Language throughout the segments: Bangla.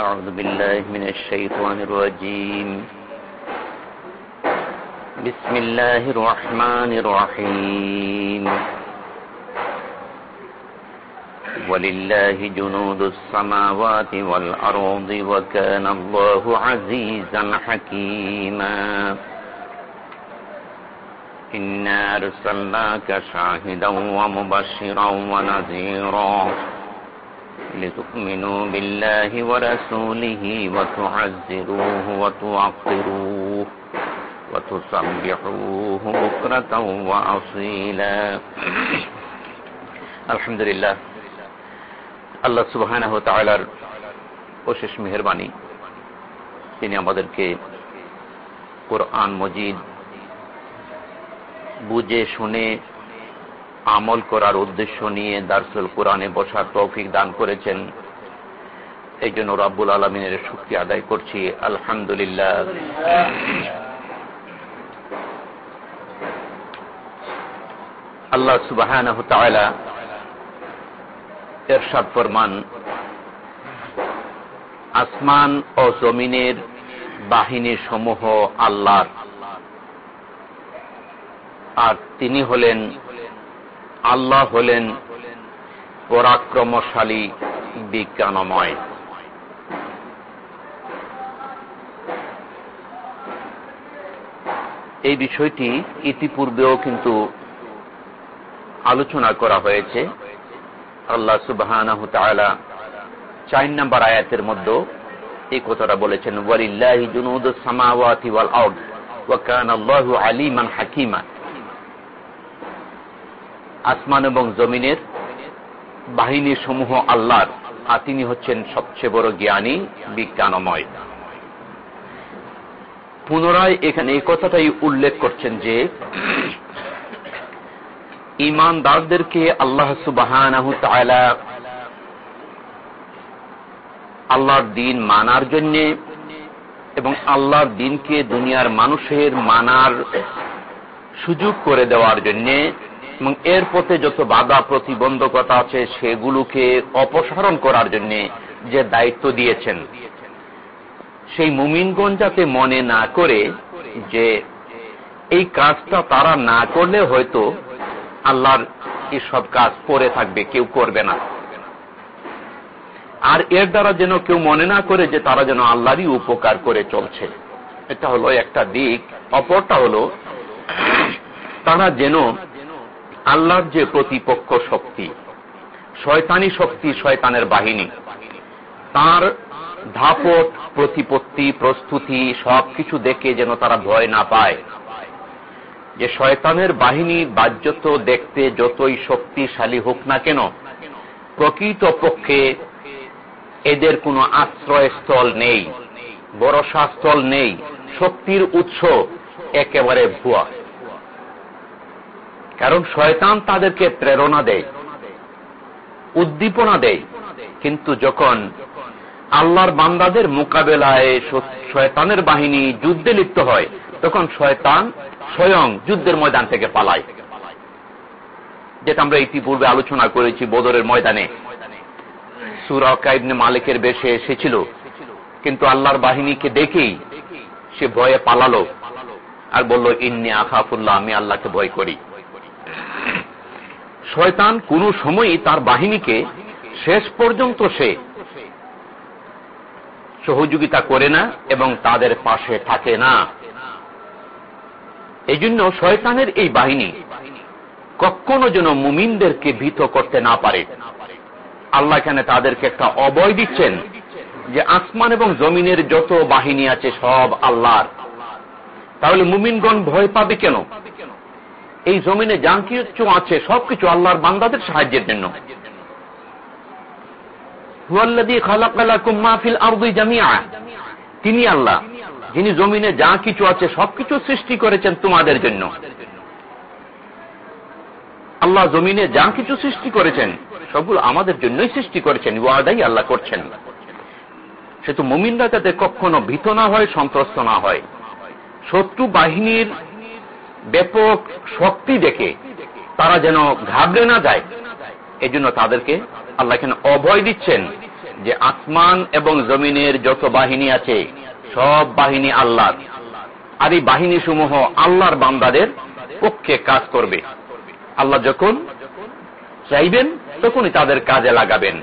أعوذ بالله من الشيطان الرجيم. بسم الله الرحمن الرحيم. ولله جنود السماوات والأرض وكان الله عزيزا حكيما. إنا أرسلناك شاهدا ومبشرا ونذيرا. لتؤمنوا بالله ورسوله وتعزروه وتوقروه وتسبحوه بكرة وأصيلا الحمد لله আল্লাহ সুবাহ তালার অশেষ মেহরবানি তিনি আমাদেরকে কোরআন মজিদ বুঝে শুনে আমল করার উদ্দেশ্য নিয়ে দার্সুল কোরআনে বসার তৌফিক দান করেছেন। এই জন্য রাব্বুল আলমিনের শক্তি আদায় করছি। আলহামদুলিল্লাহ। আল্লাহ সুবাহ এরশাদ ফরমান, আসমান ও জমিনের বাহিনী সমূহ আল্লাহর। আর তিনি হলেন আল্লাহ হলেন পরাক্রমশালী বিজ্ঞানময়। এই বিষয়টি ইতিপূর্বেও কিন্তু আলোচনা করা হয়েছে। আল্লাহ সুবাহ চার নাম্বার আয়াতের মধ্যে এই কথাটা বলেছেন, ওয়ালিল্লাহি জুনুদ সামাওয়াতি ওয়াল আরদ, ওয়া কানা আলিমান হাকিমা আসমান এবং জমিনের বাহিনী সমূহ আল্লাহর, আর তিনি হচ্ছেন সবচেয়ে বড় জ্ঞানী, বিজ্ঞানময়। পুনরায় এখানে এই কথাটাই উল্লেখ করছেন যে, ইমানদারদেরকে আল্লাহ সুবাহ আল্লাহর দিন মানার জন্য এবং আল্লাহর দিনকে দুনিয়ার মানুষের মানার সুযোগ করে দেওয়ার জন্য এবং এর পথে যত বাধা প্রতিবন্ধকতা আছে, সেগুলোকে অপসারণ করার জন্য যে দায়িত্ব দিয়েছেন, সেই মুমিনগণ যাতে মনে না করে যে এই কাজটা তারা না করলে হয়তো আল্লাহর সব কাজ পরে থাকবে, কেউ করবে না। আর এর দ্বারা যেন কেউ মনে না করে যে তারা যেন আল্লাহরই উপকার করে চলছে। এটা হলো একটা দিক। অপরটা হলো, তারা যেন আল্লাহর যে প্রতিপক্ষ শক্তি, শয়তানি শক্তি শয়তানের বাহিনী, তার ধাপট প্রতিপত্তি, প্রস্তুতি সবকিছু দেখে যেন তারা ভয় না পায়। যে শয়তানের বাহিনী বাহ্যত দেখতে যতই শক্তিশালী হোক না কেন প্রকৃত পক্ষে এদের কোনো আশ্রয়স্থল নেই, ভরসাস্থল নেই, শক্তির উৎস একেবারে ভুয়া। কারণ শয়তান তাদেরকে প্রেরণা দেয়, উদ্দীপনা দেয়। কিন্তু যখন আল্লাহর বান্দাদের মোকাবেলায় শয়তানের বাহিনী যুদ্ধে লিপ্ত হয়, তখন শয়তান স্বয়ং যুদ্ধের ময়দান থেকে পালায়। যেটা আমরা ইতিপূর্বে আলোচনা করেছি বদরের ময়দানে। সুরাকাইবনে মালিকের বেশে এসেছিল। কিন্তু আল্লাহর বাহিনীকে দেখেই সে ভয়ে পালালো আর বলল, ইন্নি আখাফুল্লাহ, আমি আল্লাহকে ভয় করি। শয়তান কোন সময়ই তার বাহিনীকে শেষ পর্যন্ত সে সহযোগিতা করে না এবং তাদের পাশে থাকে না। এই জন্য শয়তানের এই বাহিনী কখনো যেন মুমিনদেরকে ভীত করতে না পারে। আল্লাহ এখানে তাদেরকে একটা অবয় দিচ্ছেন যে আসমান এবং জমিনের যত বাহিনী আছে সব আল্লাহর। তাহলে মুমিনগণ ভয় পাবে কেন? এই জমিনে যা কিছু আছে, সবকিছু আল্লাহর বান্দাদের সাহায্যের জন্য। তিনি আল্লাহ, যিনি জমিনে যা কিছু আছে, সবকিছু সৃষ্টি করেছেন তোমাদের জন্য। আল্লাহ জমিনে যা কিছু সৃষ্টি করেছেন, সবগুলো আমাদের জন্যই সৃষ্টি করেছেন, ওয়াদাই আল্লাহ করছেন। সে তো মুমিনরা যাতে কখনো ভীত না হয়, সন্ত্রস্ত না হয়। শত্রু বাহিনীর ব্যাপক শক্তি দেখে তারা যেন ঘাবড়ে না যায়। এই জন্য তাদেরকে আল্লাহ এখানে অভয় দিচ্ছেন যে আসমান এবং জমিনের যত বাহিনী আছে, সব বাহিনী আল্লাহ আর এই বাহিনী সমূহ আল্লাহর বান্দাদের পক্ষে কাজ করবে। আল্লাহ যখন চাইবেন, তখনই তাদের কাজে লাগাবেন।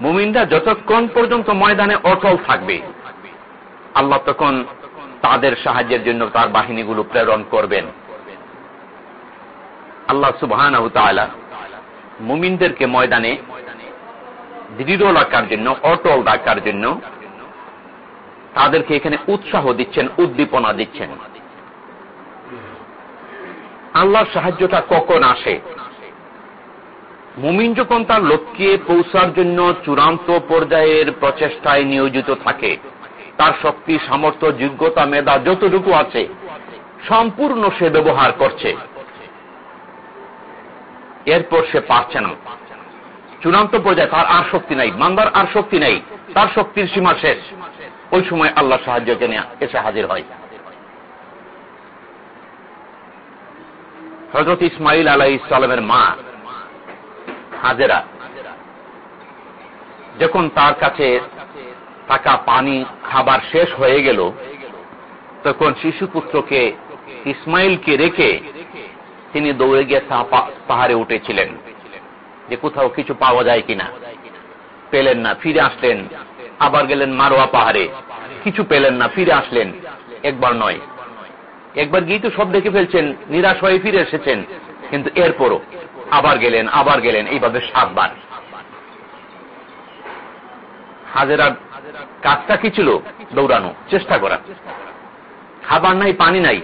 মুমিনরা যতক্ষণ পর্যন্ত ময়দানে অটল থাকবে, আল্লাহ তখন তাদের সাহায্যের জন্য তার বাহিনীগুলো প্রেরণ করবেন। আল্লাহ সুবহান মুমিনদেরকে ময়দানে দৃঢ় রাখার জন্য, অটল রাখার জন্য তাদেরকে এখানে উৎসাহ দিচ্ছেন, উদ্দীপনা দিচ্ছেন। আল্লাহর সাহায্যটা কখন আসে? মুমিন যখন তার লক্ষ্যে পৌঁছার জন্য চূড়ান্ত পর্যায়ের প্রচেষ্টায় নিয়োজিত থাকে, তার শক্তি, সামর্থ্য, যোগ্যতা, মেধা যতটুকু আছে, সম্পূর্ণ সে ব্যবহার করছে। এরপর সে পারছে না। চূড়ান্ত পর্যায়ে তার আর শক্তি নাই, মান্দার আর শক্তি নেই, তার শক্তির সীমা শেষ। ওই সময় আল্লাহ সাহায্যকে নিয়ে এসে হাজির হয়। হজরত ইসমাইল আলাহ ইসলামের মা, হাজেরা, যখন তার কাছে থাকা পানি, খাবার শেষ হয়ে গেল, তখন শিশুপুত্রকে ইসমাইলকে রেখে তিনি দৌড়ে গিয়ে পাহাড়ে উঠেছিলেন। যে কোথাও কিছু পাওয়া যায় কিনা। পেলেন না, ফিরে আসলেন। আবার গেলেন মারোয়া পাহাড়ে। কিছু পেলেন না, ফিরে আসলেন। একবার নয়। একবার গিয়ে তো সব দেখে ফেলছেন, নিরাশ হয়ে ফিরে এসেছেন। কিন্তু এরপরও আবার গেলেন আবার গেলেন, এইভাবে সাতবার। হাজেরার কাজটা কি ছিল? দৌড়ানো, চেষ্টা করা। খাবার নাই, পানি নাই।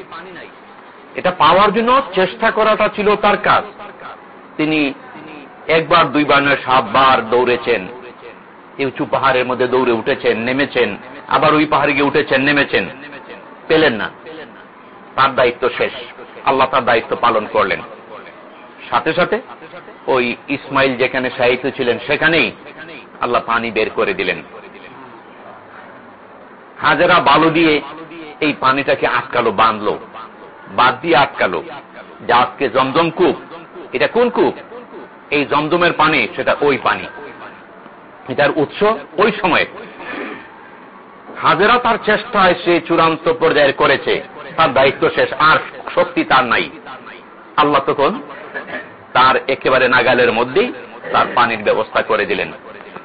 এটা পাওয়ার জন্য চেষ্টা করাটা ছিল তার কাজ। তিনি একবার, দুইবার নয়, সাতবার দৌড়েছেন। উঁচু পাহাড়ের মধ্যে দৌড়ে উঠেছেন, নেমেছেন। আবার ওই পাহাড়ে গিয়ে উঠেছেন, নেমেছেন। পেলেন না। তার দায়িত্ব শেষ। আল্লাহ তার দায়িত্ব পালন করলেন। সাথে সাথে ওই ইসমাইল যেখানে সাহিত্য ছিলেন, সেখানেই আল্লাহ পানি বের করে দিলেন। হাজারা বালু দিয়ে এই পানিটাকে আটকালো, বাঁধলো। বাদ দিয়ে আটকালো। যা আজকে জমজম কূপ। এটা কোন কূপ? এই জমজমের পানি, সেটা ওই পানি। এটার উৎস ওই সময়ে। হাজারা তার চেষ্টায় সে চূড়ান্ত পর্যায়ে করেছে। তার দায়িত্ব শেষ, আর শক্তি তার নাই। আল্লাহ তখন তার একেবারে নাগালের মধ্যেই তার পানির ব্যবস্থা করে দিলেন।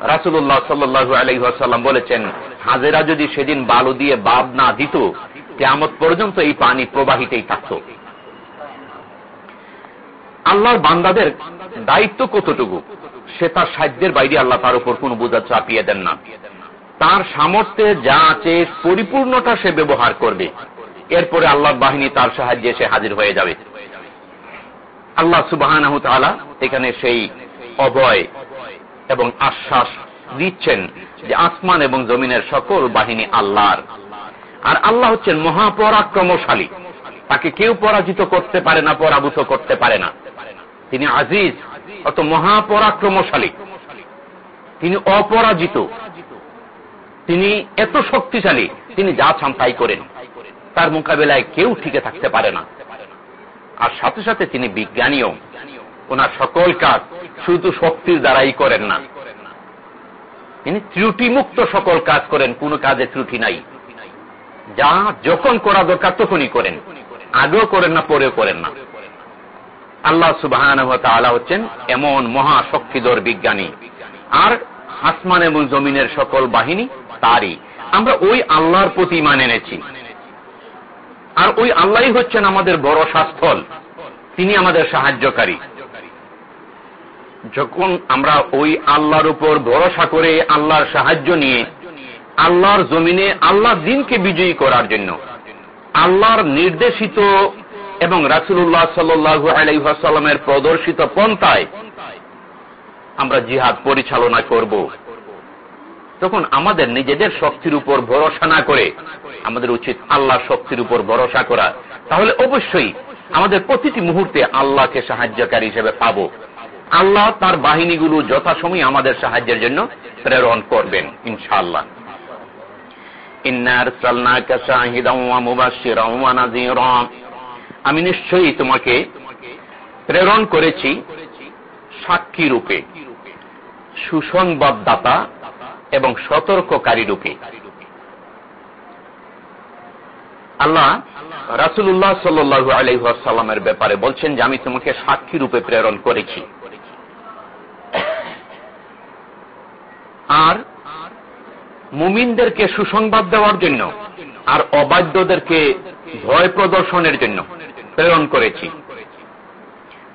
রাসুল্লাহ সাল্লু আলহাসাল্লাম বলেছেন, হাজেরা যদি সেদিন বালু দিয়ে বাদ না দিত কেমত পর্যন্ত এই পানি প্রবাহিতেই থাকত। আল্লাহর বান্দাদের দায়িত্ব কতটুকু? সে তার সাধ্যের বাইরে আল্লাহ তার উপর কোন বোঝা চাপিয়ে দেন না। তার সামর্থ্যে যা আছে, পরিপূর্ণটা সে ব্যবহার করবে। এরপরে আল্লাহর বাহিনী তার সাহায্যে সে হাজির হয়ে যাবে। আল্লাহ সুবাহ এখানে সেই অভয় এবং আশ্বাস দিচ্ছেন যে আসমান এবং জমিনের সকল বাহিনী আল্লাহর। আর আল্লাহ হচ্ছেন মহাপরাক্রমশালী। তাকে কেউ পরাজিত করতে পারে না, পরাভূত করতে পারে না। তিনি আজিজ অত মহাপরাক্রমশালী। তিনি অপরাজিত। তিনি এত শক্তিশালী, তিনি যা চান তাই করেন। তার মোকাবেলায় কেউ ঠিকে থাকতে পারে না। আর সাথে সাথে তিনি বিজ্ঞানীও। ওনার সকল কাজ শুধু শক্তির দ্বারাই করেন না। তিনি ত্রুটি মুক্ত সকল কাজ করেন, কোন কাজে ত্রুটি নাই। যা যখন করা দরকার তখনই করেন। আগেও করেন না, পরেও করেন না। আল্লাহ সুবাহ হচ্ছেন এমন মহা শক্তিধর বিজ্ঞানী। আর আসমান এবং জমিনের সকল বাহিনী তারই। আমরা ওই আল্লাহর প্রতি মানে এনেছি। আর ওই আল্লাহ হচ্ছেন আমাদের বড় শাস্থল তিনি আমাদের সাহায্যকারী। যখন আমরা ওই আল্লাহর উপর ভরসা করে আল্লাহর সাহায্য নিয়ে আল্লাহর জমিনে আল্লাহ দিনকে বিজয়ী করার জন্য, আল্লাহর নির্দেশিত এবং রাসুল্লাহ সাল্লু আলাইসাল্লামের প্রদর্শিত পন্থায় আমরা জিহাদ পরিচালনা করব। তখন আমাদের নিজেদের শক্তির উপর ভরসা না করে আমাদের উচিত আল্লাহ শক্তির উপর ভরসা করা। তাহলে অবশ্যই আমাদের প্রতিটি মুহূর্তে আল্লাহকে সাহায্যকারী হিসেবে পাব। আল্লাহ তার বাহিনীগুলো যথাসময় আমাদের সাহায্যের জন্য প্রেরণ করবেন, ইনশাআল্লাহ। আমি নিশ্চয়ই তোমাকে প্রেরণ করেছি সাক্ষী রূপে, সুসংবাদদাতা এবং সতর্ককারী রূপে। আল্লাহ রাসুল্লাহ সাল্লু আলহাসাল্লামের ব্যাপারে বলছেন যে আমি তোমাকে সাক্ষী রূপে প্রেরণ করেছি। আর মুমিনদেরকে সুসংবাদ দেওয়ার জন্য আর অবাধ্যদেরকে ভয় প্রদর্শনের জন্য প্রেরণ করেছি।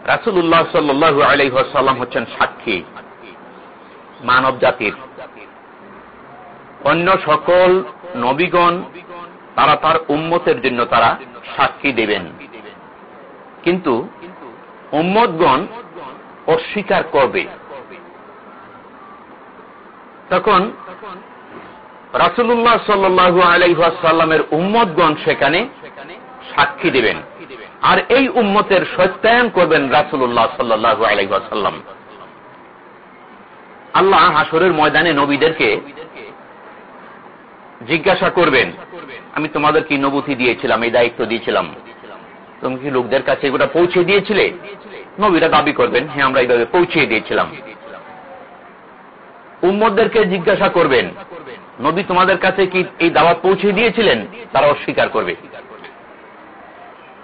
রাসুল্লাহ সাল্লু আলহাসাল্লাম হচ্ছেন সাক্ষী মানব জাতির। অন্য সকল নবীগণ তারা তার উম্মতের জন্য তারা সাক্ষী দেবেন। কিন্তু উম্মতগণ অস্বীকার করবে। তখন রাসুল্লাহ সাল্লু আলাইসাল্লামের উম্মতগণ সেখানে সাক্ষী দেবেন। আর এই উম্মতের সত্যায়ন করবেন রাসুল্লাহ সাল্লু আলাইসাল্লাম আল্লাহ হাসরের ময়দানে নবীদেরকে জিজ্ঞাসা করবেন, আমি তোমাদের কি নবুতি দিয়েছিলাম, এই দায়িত্ব দিয়েছিলাম? তুমি কি লোকদের কাছে এগুলো পৌঁছে দিয়েছিলে? নবীরা দাবি করবেন হ্যাঁ আমরা এইভাবে পৌঁছিয়ে দিয়েছিলাম। উম্মদদেরকে জিজ্ঞাসা করবেন, নবী তোমাদের কাছে কি এই দাওয়াত পৌঁছে দিয়েছিলেন? তারা অস্বীকার করবে।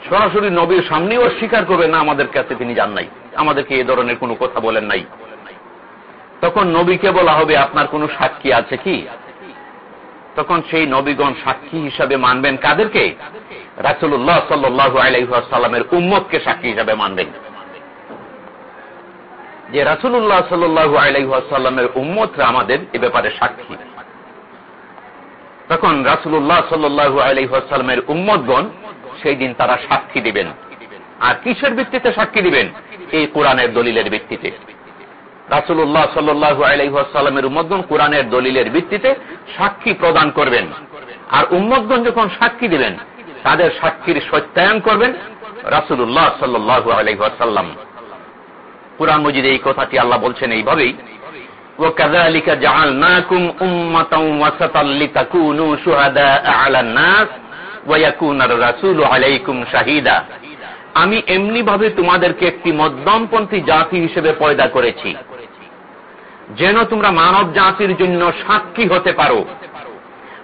সরাসরি নবীর সামনেও অস্বীকার করবে, না, আমাদের কাছে তিনি যান নাই। আমাদেরকে এ ধরনের কোনো কথা বলেন নাই। তখন নবীকে বলা হবে, আপনার কোনো সাক্ষী আছে কি? তখন সেই নবীগণ সাক্ষী হিসাবে মানবেন কাদেরকে? রাসুল্লাহ সাল্লু আলাইসাল্লামের উম্মতকে সাক্ষী হিসাবে মানবেন। যে রাসুল্লাহ সাল্লু আলাইসাল্লামের উম্মতরা আমাদের এ ব্যাপারে সাক্ষী। তখন রাসুল্লাহ সাল্লু আলাইসাল্লামের উম্মতগণ সেই দিন তারা সাক্ষী দিবেন। আর কিসের ভিত্তিতে সাক্ষী দিবেন? এই কোরআনের দলিলের ভিত্তিতে। রাসুল্লাহ সাল্লু আলাইসাল্লামের উম্মদগণ কোরআনের দলিলের ভিত্তিতে সাক্ষী প্রদান করবেন। আর উম্মদগণ যখন সাক্ষী দিবেন, তাদের সাক্ষীর সত্যায়ন করবেন রাসুল্লাহ সাল্লু আলাইসাল্লাম কোরআন মজিদ এই কথাটি আল্লাহ বলছেন এইভাবেই আমি এমনি ভাবে তোমাদেরকে একটি মধ্যমপন্থী জাতি হিসেবে পয়দা করেছি। যেন তোমরা মানব জাতির জন্য সাক্ষী হতে পারো।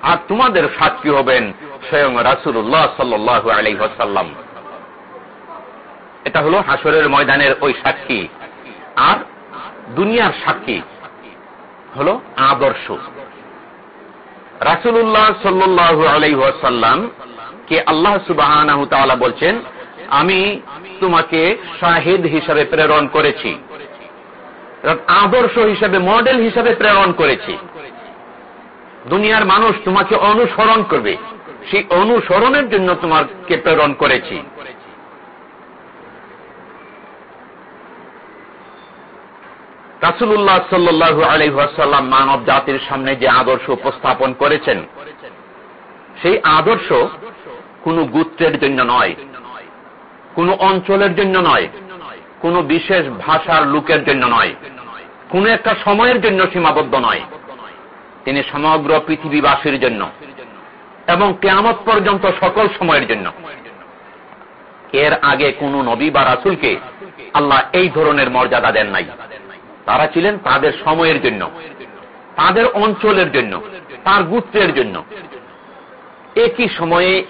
আর তোমাদের সাক্ষী হবেন স্বয়ং রাসুল্লাহ সাল্লাহ আলাইহাল্লাম এটা হলো হাসরের ময়দানের ওই সাক্ষী। আর দুনিয়ার সাক্ষী হল আদর্শ। রাসুল্লাহ সাল্লু আলাইসাল্লাম কে আল্লাহ সুবাহ বলছেন, আমি তোমাকে শাহিদ হিসাবে প্রেরণ করেছি। আদর্শ হিসাবে, মডেল হিসাবে প্রেরণ করেছি। দুনিয়ার মানুষ তোমাকে অনুসরণ করবে। সেই অনুসরণের জন্য তোমাকে প্রেরণ করেছি। রাসুল্লাহ সাল্লু আলহাসাল্লাম মানব জাতির সামনে যে আদর্শ উপস্থাপন করেছেন, সেই আদর্শ কোন গুত্রের জন্য নয়, কোন অঞ্চলের জন্য নয়, কোন বিশেষ ভাষার লোকের জন্য নয়, কোন একটা সময়ের জন্য সীমাবদ্ধ নয়। তিনি সমগ্র পৃথিবীবাসীর জন্য এবং কেয়ামত পর্যন্ত সকল সময়ের জন্য। এর আগে কোন নবী বা রাসুলকে আল্লাহ এই ধরনের মর্যাদা দেন নাই। তারা ছিলেন তাদের সময়ের জন্য, তাদের অঞ্চলের জন্য, তার গুত্রের জন্য। একই সময়ে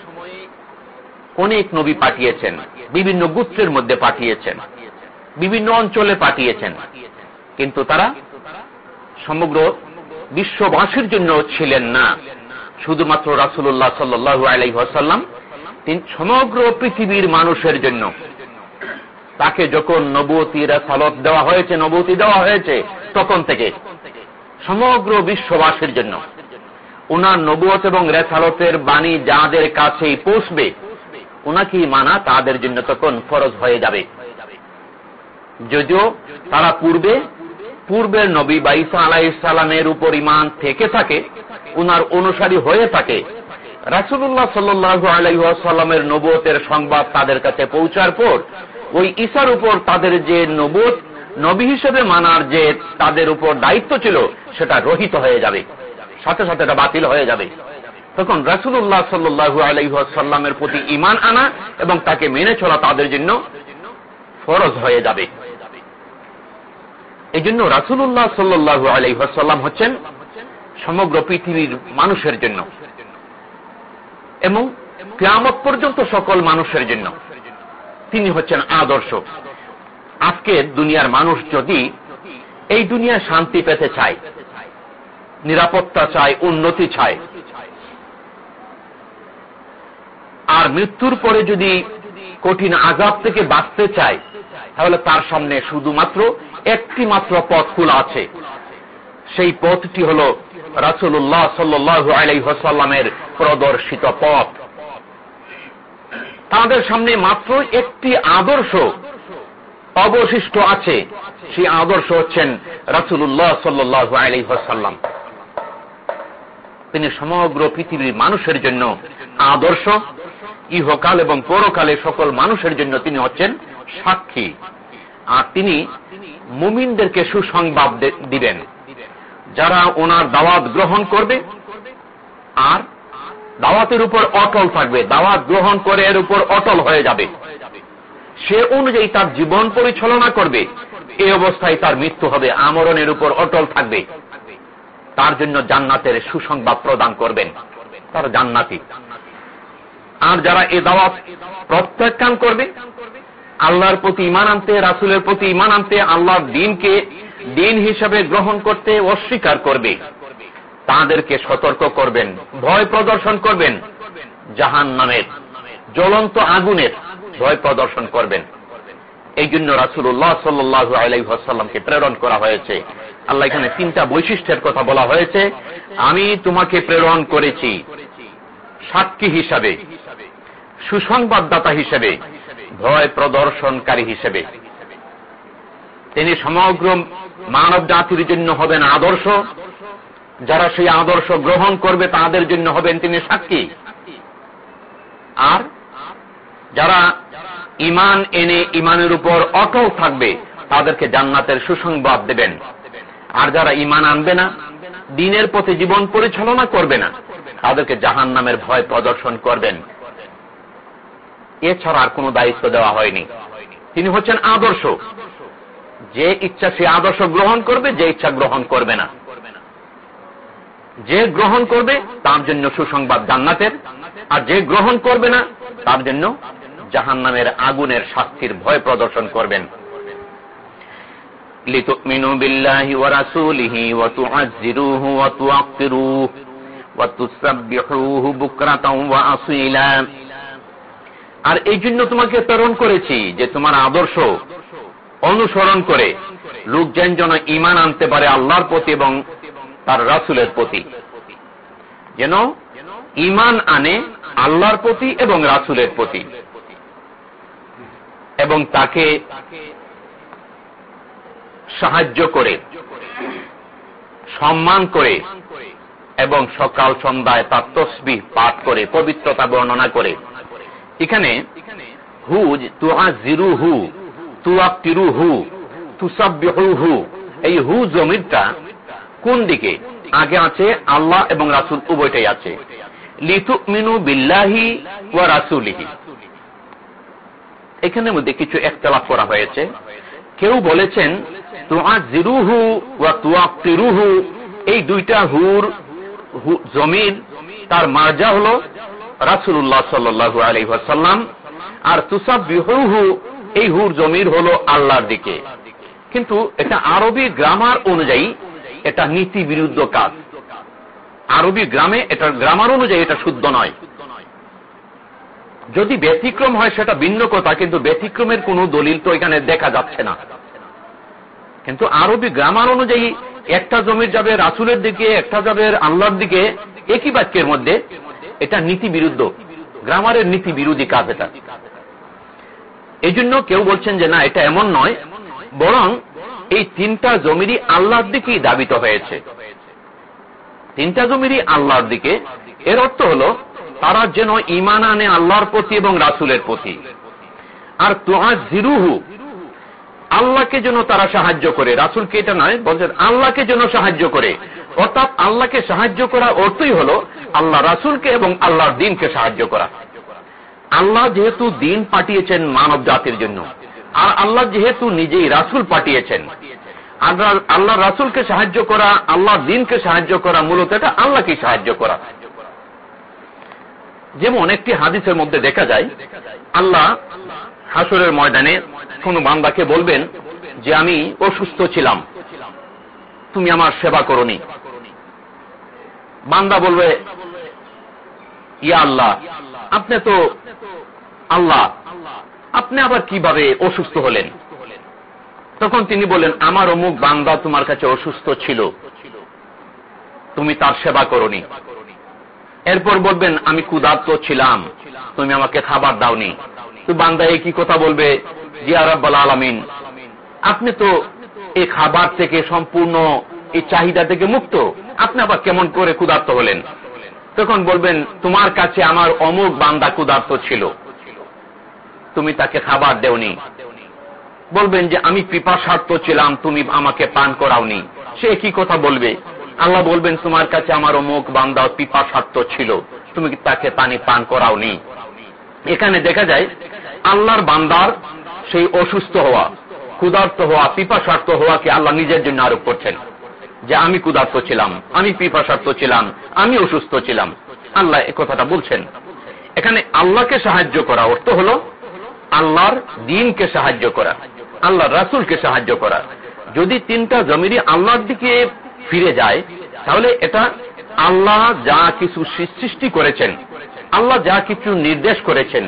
অনেক নবী পাঠিয়েছেন, বিভিন্ন গুত্রের মধ্যে পাঠিয়েছেন, বিভিন্ন অঞ্চলে পাঠিয়েছেন। কিন্তু তারা সমগ্র বিশ্ববাসীর জন্য ছিলেন না। শুধুমাত্র রাসুল্লাহ সাল্লু আলাইসাল্লাম তিনি সমগ্র পৃথিবীর মানুষের জন্য। তাকে যখন নবতী রেসালত দেওয়া হয়েছে, নবতী দেওয়া হয়েছে, তখন থেকে সমগ্র বিশ্ববাসীর জন্য ওনার নবুয়ত এবং রেসালতের বাণী যাদের কাছেই পৌঁছবে ওনাকেই মানা তাদের জন্য তখন ফরজ হয়ে যাবে। যদিও তারা পূর্বে, পূর্বের নবী বা ইসা আলাইসালামের উপর ইমান থেকে থাকে, উনার অনুসারী হয়ে থাকে রাসুল্লাহ সাল্লু আলাইসাল্লামের নবতের সংবাদ তাদের কাছে পৌঁছার পর ওই ঈশার উপর তাদের যে নবত নবী হিসেবে মানার যে তাদের উপর দায়িত্ব ছিল, সেটা রহিত হয়ে যাবে। সাথে সাথে এটা বাতিল হয়ে যাবে। তখন রাসুল্লাহ সাল্লু আলাইসাল্লামের প্রতি ইমান আনা এবং তাকে মেনে চলা তাদের জন্য ফরজ হয়ে যাবে। এই জন্য রাসুল্লাহ সাল্লু আলাইসাল্লাম হচ্ছেন সমগ্র পৃথিবীর মানুষের জন্য এবং কেয়ামত পর্যন্ত সকল মানুষের জন্য। তিনি হচ্ছেন আদর্শ। আজকে দুনিয়ার মানুষ যদি এই দুনিয়া শান্তি পেতে চায়, নিরাপত্তা চায়, উন্নতি চায়, আর মৃত্যুর পরে যদি কঠিন আজাব থেকে বাঁচতে চায়, তাহলে তার সামনে শুধুমাত্র একটি মাত্র পথ খোলা আছে। সেই পথটি হল রাসুল্লাহ সাল্লু আলাইসাল্লামের প্রদর্শিত পথ। তাদের সামনে মাত্র একটি আদর্শ অবশিষ্ট আছে। সেই আদর্শ হচ্ছেন রাসুল্লাহ সাল্লু আলাইসাল্লাম তিনি সমগ্র পৃথিবীর মানুষের জন্য আদর্শ। ইহকাল এবং পরকালে সকল মানুষের জন্য তিনি হচ্ছেন সাক্ষী। আর তিনি মুমিনদেরকে সুসংবাদ দিবেন। যারা ওনার দাওয়াত গ্রহণ করবে, আর দাওয়াতের উপর অটল থাকবে, দাওয়াত গ্রহণ করে এর উপর অটল হয়ে যাবে। সে অনুযায়ী তার জীবন পরিচালনা করবে। এই অবস্থায় তার মৃত্যু হবে, আমরণের উপর অটল থাকবে। তার জন্য জান্নাতের সুসংবাদ প্রদান করবেন। তার জান্নাতি। আর যারা এ দাওয়াত প্রত্যাখ্যান করবে, আল্লাহর প্রতি ইমান আনতে, রাসুলের প্রতি ইমান আনতে, আল্লাহর দিনকে দিন হিসাবে গ্রহণ করতে অস্বীকার করবে। তাদেরকে সতর্ক করবেন, ভয় প্রদর্শন করবেন। জাহান নামের জ্বলন্ত আগুনের ভয় প্রদর্শন করবেন। এই জন্য রাসুল্লাহ সাল্লু আলাইসাল্লামকে প্রেরণ করা হয়েছে। আল্লাহ এখানে তিনটা বৈশিষ্ট্যের কথা বলা হয়েছে। আমি তোমাকে প্রেরণ করেছি সাক্ষী হিসাবে, সুসংবাদদাতা হিসেবে, ভয় প্রদর্শনকারী হিসেবে। তিনি সমগ্র মানব জাতির জন্য হবেন আদর্শ। যারা সেই আদর্শ গ্রহণ করবে তাদের জন্য হবেন তিনি সাক্ষী। আর যারা ইমান এনে ইমানের উপর অটল থাকবে, তাদেরকে জান্নাতের সুসংবাদ দেবেন। আর যারা ইমান আনবে না, দিনের পথে জীবন পরিচালনা করবে না, তাদেরকে জাহান নামের ভয় প্রদর্শন করবেন। এছাড়া আর কোন দায়িত্ব দেওয়া হয়নি। তিনি হচ্ছেন আদর্শ। যে ইচ্ছা সে আদর্শ গ্রহণ করবে, যে ইচ্ছা গ্রহণ করবে না। যে গ্রহণ করবে তার জন্য সুসংবাদ জান্নাতের আর যে গ্রহণ করবে না তার জন্য জাহান নামের আগুনের শাস্তির ভয় প্রদর্শন করবেন لتؤمنوا بالله ورسوله وتعزروه وتوقروه وتسبحوه بكرة وأصيلا আর এই জন্য তোমাকে প্রেরণ করেছি যে তোমার আদর্শ অনুসরণ করে লোকজন যেন ইমান আনতে পারে আল্লাহর প্রতি এবং তার রাসুলের প্রতি। যেন ইমান আনে আল্লাহর প্রতি এবং রাসুলের প্রতি। এবং তাকে সাহায্য করে, সম্মান করে, এবং সকাল সন্ধ্যায় তার তসবি পাঠ করে, পবিত্রতা বর্ণনা করে। এখানে হু তুহা জিরু হু তুয়া তিরু হু তুসাব্যহু হু এই হু জমিরটা কোন দিকে? আগে আছে আল্লাহ এবং রাসুল, উভয়টাই আছে। লিথু মিনু বিল্লাহি ও রাসুলিহি। এখানের মধ্যে কিছু একতলাপ করা হয়েছে। কেউ বলেছেন তুয়া জিরুহু ওয়া তুয়া তিরুহু এই দুইটা হুর জমির তার মার্জা হল রাসুল্লাহ সাল্লু আলহাসাল্লাম আর তুসাব বিহু এই হুর জমির হল আল্লাহর দিকে। কিন্তু এটা আরবি গ্রামার অনুযায়ী এটা নীতি বিরুদ্ধ কাজ। আরবি গ্রামে এটা গ্রামার অনুযায়ী এটা শুদ্ধ নয়। যদি ব্যতিক্রম হয় সেটা ভিন্ন কথা, কিন্তু ব্যতিক্রমের কোন দলিল তো এখানে দেখা যাচ্ছে না। কিন্তু আরবি গ্রামার অনুযায়ী একটা জমির যাবে রাসুলের দিকে, একটা যাবে আল্লাহর দিকে, একই বাক্যের মধ্যে এটা নীতি বিরুদ্ধ। গ্রামারের নীতি বিরোধী কাজ এটা। এই জন্য কেউ বলছেন যে না, এটা এমন নয়, বরং এই তিনটা জমিরই আল্লাহর দিকেই দাবিত হয়েছে। তিনটা জমিরই আল্লাহর দিকে। এর অর্থ হল, তারা যেন ইমান আনে আল্লাহর প্রতি এবং রাসুলের প্রতি। আর তোয়া জিরুহু আল্লাহকে যেন তারা সাহায্য করে। রাসুলকে এটা নয়? বলছেন, আল্লাহকে যেন সাহায্য করে। অর্থাৎ আল্লাহকে সাহায্য করা অর্থই হল, আল্লাহ রাসুলকে এবং আল্লাহর দিনকে সাহায্য করা। আল্লাহ যেহেতু দিন পাঠিয়েছেন মানব জাতির জন্য আর আল্লাহ যেহেতু নিজেই রাসুল পাঠিয়েছেন, আল্লাহ রাসুলকে সাহায্য করা, আল্লাহ দিনকে সাহায্য করা মূলত এটা আল্লাহকে সাহায্য করা। যেমন একটি হাদিসের মধ্যে দেখা যায়, আল্লাহ হাসরের ময়দানে কোন বান্দাকে বলবেন যে, আমি অসুস্থ ছিলাম, তুমি আমার সেবা করনি। বান্দা বলবে, ইয়া আল্লাহ, আপনি তো আল্লাহ আপনি আবার কীভাবে অসুস্থ হলেন? তখন তিনি বলেন, আমার অমুক বান্দা তোমার কাছে অসুস্থ ছিল। তুমি তার সেবা করনি। এরপর বলবেন, আমি ক্ষুধার্ত ছিলাম। তুমি আমাকে খাবার দাওনি। তো বান্দা কি কথা বলবে জিয়া আলমিন, আপনি তো এই খাবার থেকে সম্পূর্ণ এই চাহিদা থেকে মুক্ত। আপনি আবার কেমন করে ক্ষুধার্ত হলেন? তখন বলবেন, তোমার কাছে আমার অমুক বান্দা ক্ষুধার্ত ছিল। তুমি তাকে খাবার দেওনি। বলবেন যে, আমি পিপাসার্থ ছিলাম, তুমি আমাকে পান করাওনি। সে কি কথা বলবে? আল্লাহ বলবেন, তোমার কাছে আমার অমুক বান্দা পিপাসার্থ ছিল, তুমি তাকে পানি পান করাওনি? এখানে দেখা যায়, আল্লাহর বান্দার সেই অসুস্থ হওয়া, ক্ষুধার্ত হওয়া পিপাসার্থ হওয়াকে আল্লাহ নিজের জন্য আরোপ করছেন। যে, আমি ক্ষুধার্ত ছিলাম, আমি পিপাসার্থ ছিলাম, আমি অসুস্থ ছিলাম। আল্লাহ এ কথাটা বলছেন। এখানে আল্লাহকে সাহায্য করা অর্থ হল আল্লাহর দিনকে সাহায্য করা আল্লাহ রাসুলকে সাহায্য করা। যদি তিনটা জমিরি আল্লাহর দিকে ফিরে যায়, তাহলে এটা আল্লাহ যা কিছু সৃষ্টি করেছেন, আল্লাহ যা কিছু নির্দেশ করেছেন,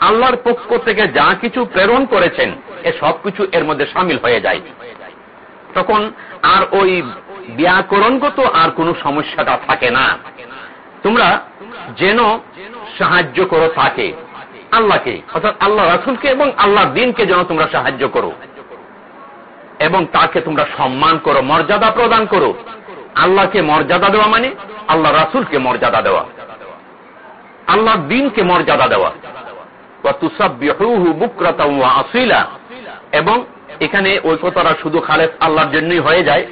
আল্লাহর পক্ষ থেকে যা কিছু প্রেরণ করেছেন, এ সব কিছু এর মধ্যে সামিল হয়ে যায়। তখন আর ওই ব্যাকরণগত আর কোনো সমস্যাটা থাকে না। তোমরা যেন সাহায্য করো থাকে আল্লাহকে অর্থাৎ আল্লাহ রাসুলকে এবং আল্লাহর দিনকে যেন তোমরা সাহায্য করো। এবং তাকে তোমরা সম্মান করো, মর্যাদা প্রদান করো। আল্লাহকে মর্যাদা দেওয়া মানে আল্লাহ রাসুলকে মর্যাদা দেওয়া। আল্লাহর দিনকে মর্যাদা দেওয়া। আসিলা। এবং এখানে ওই কথাটা শুধু খালেদ আল্লাহর জন্যই হয়ে যায়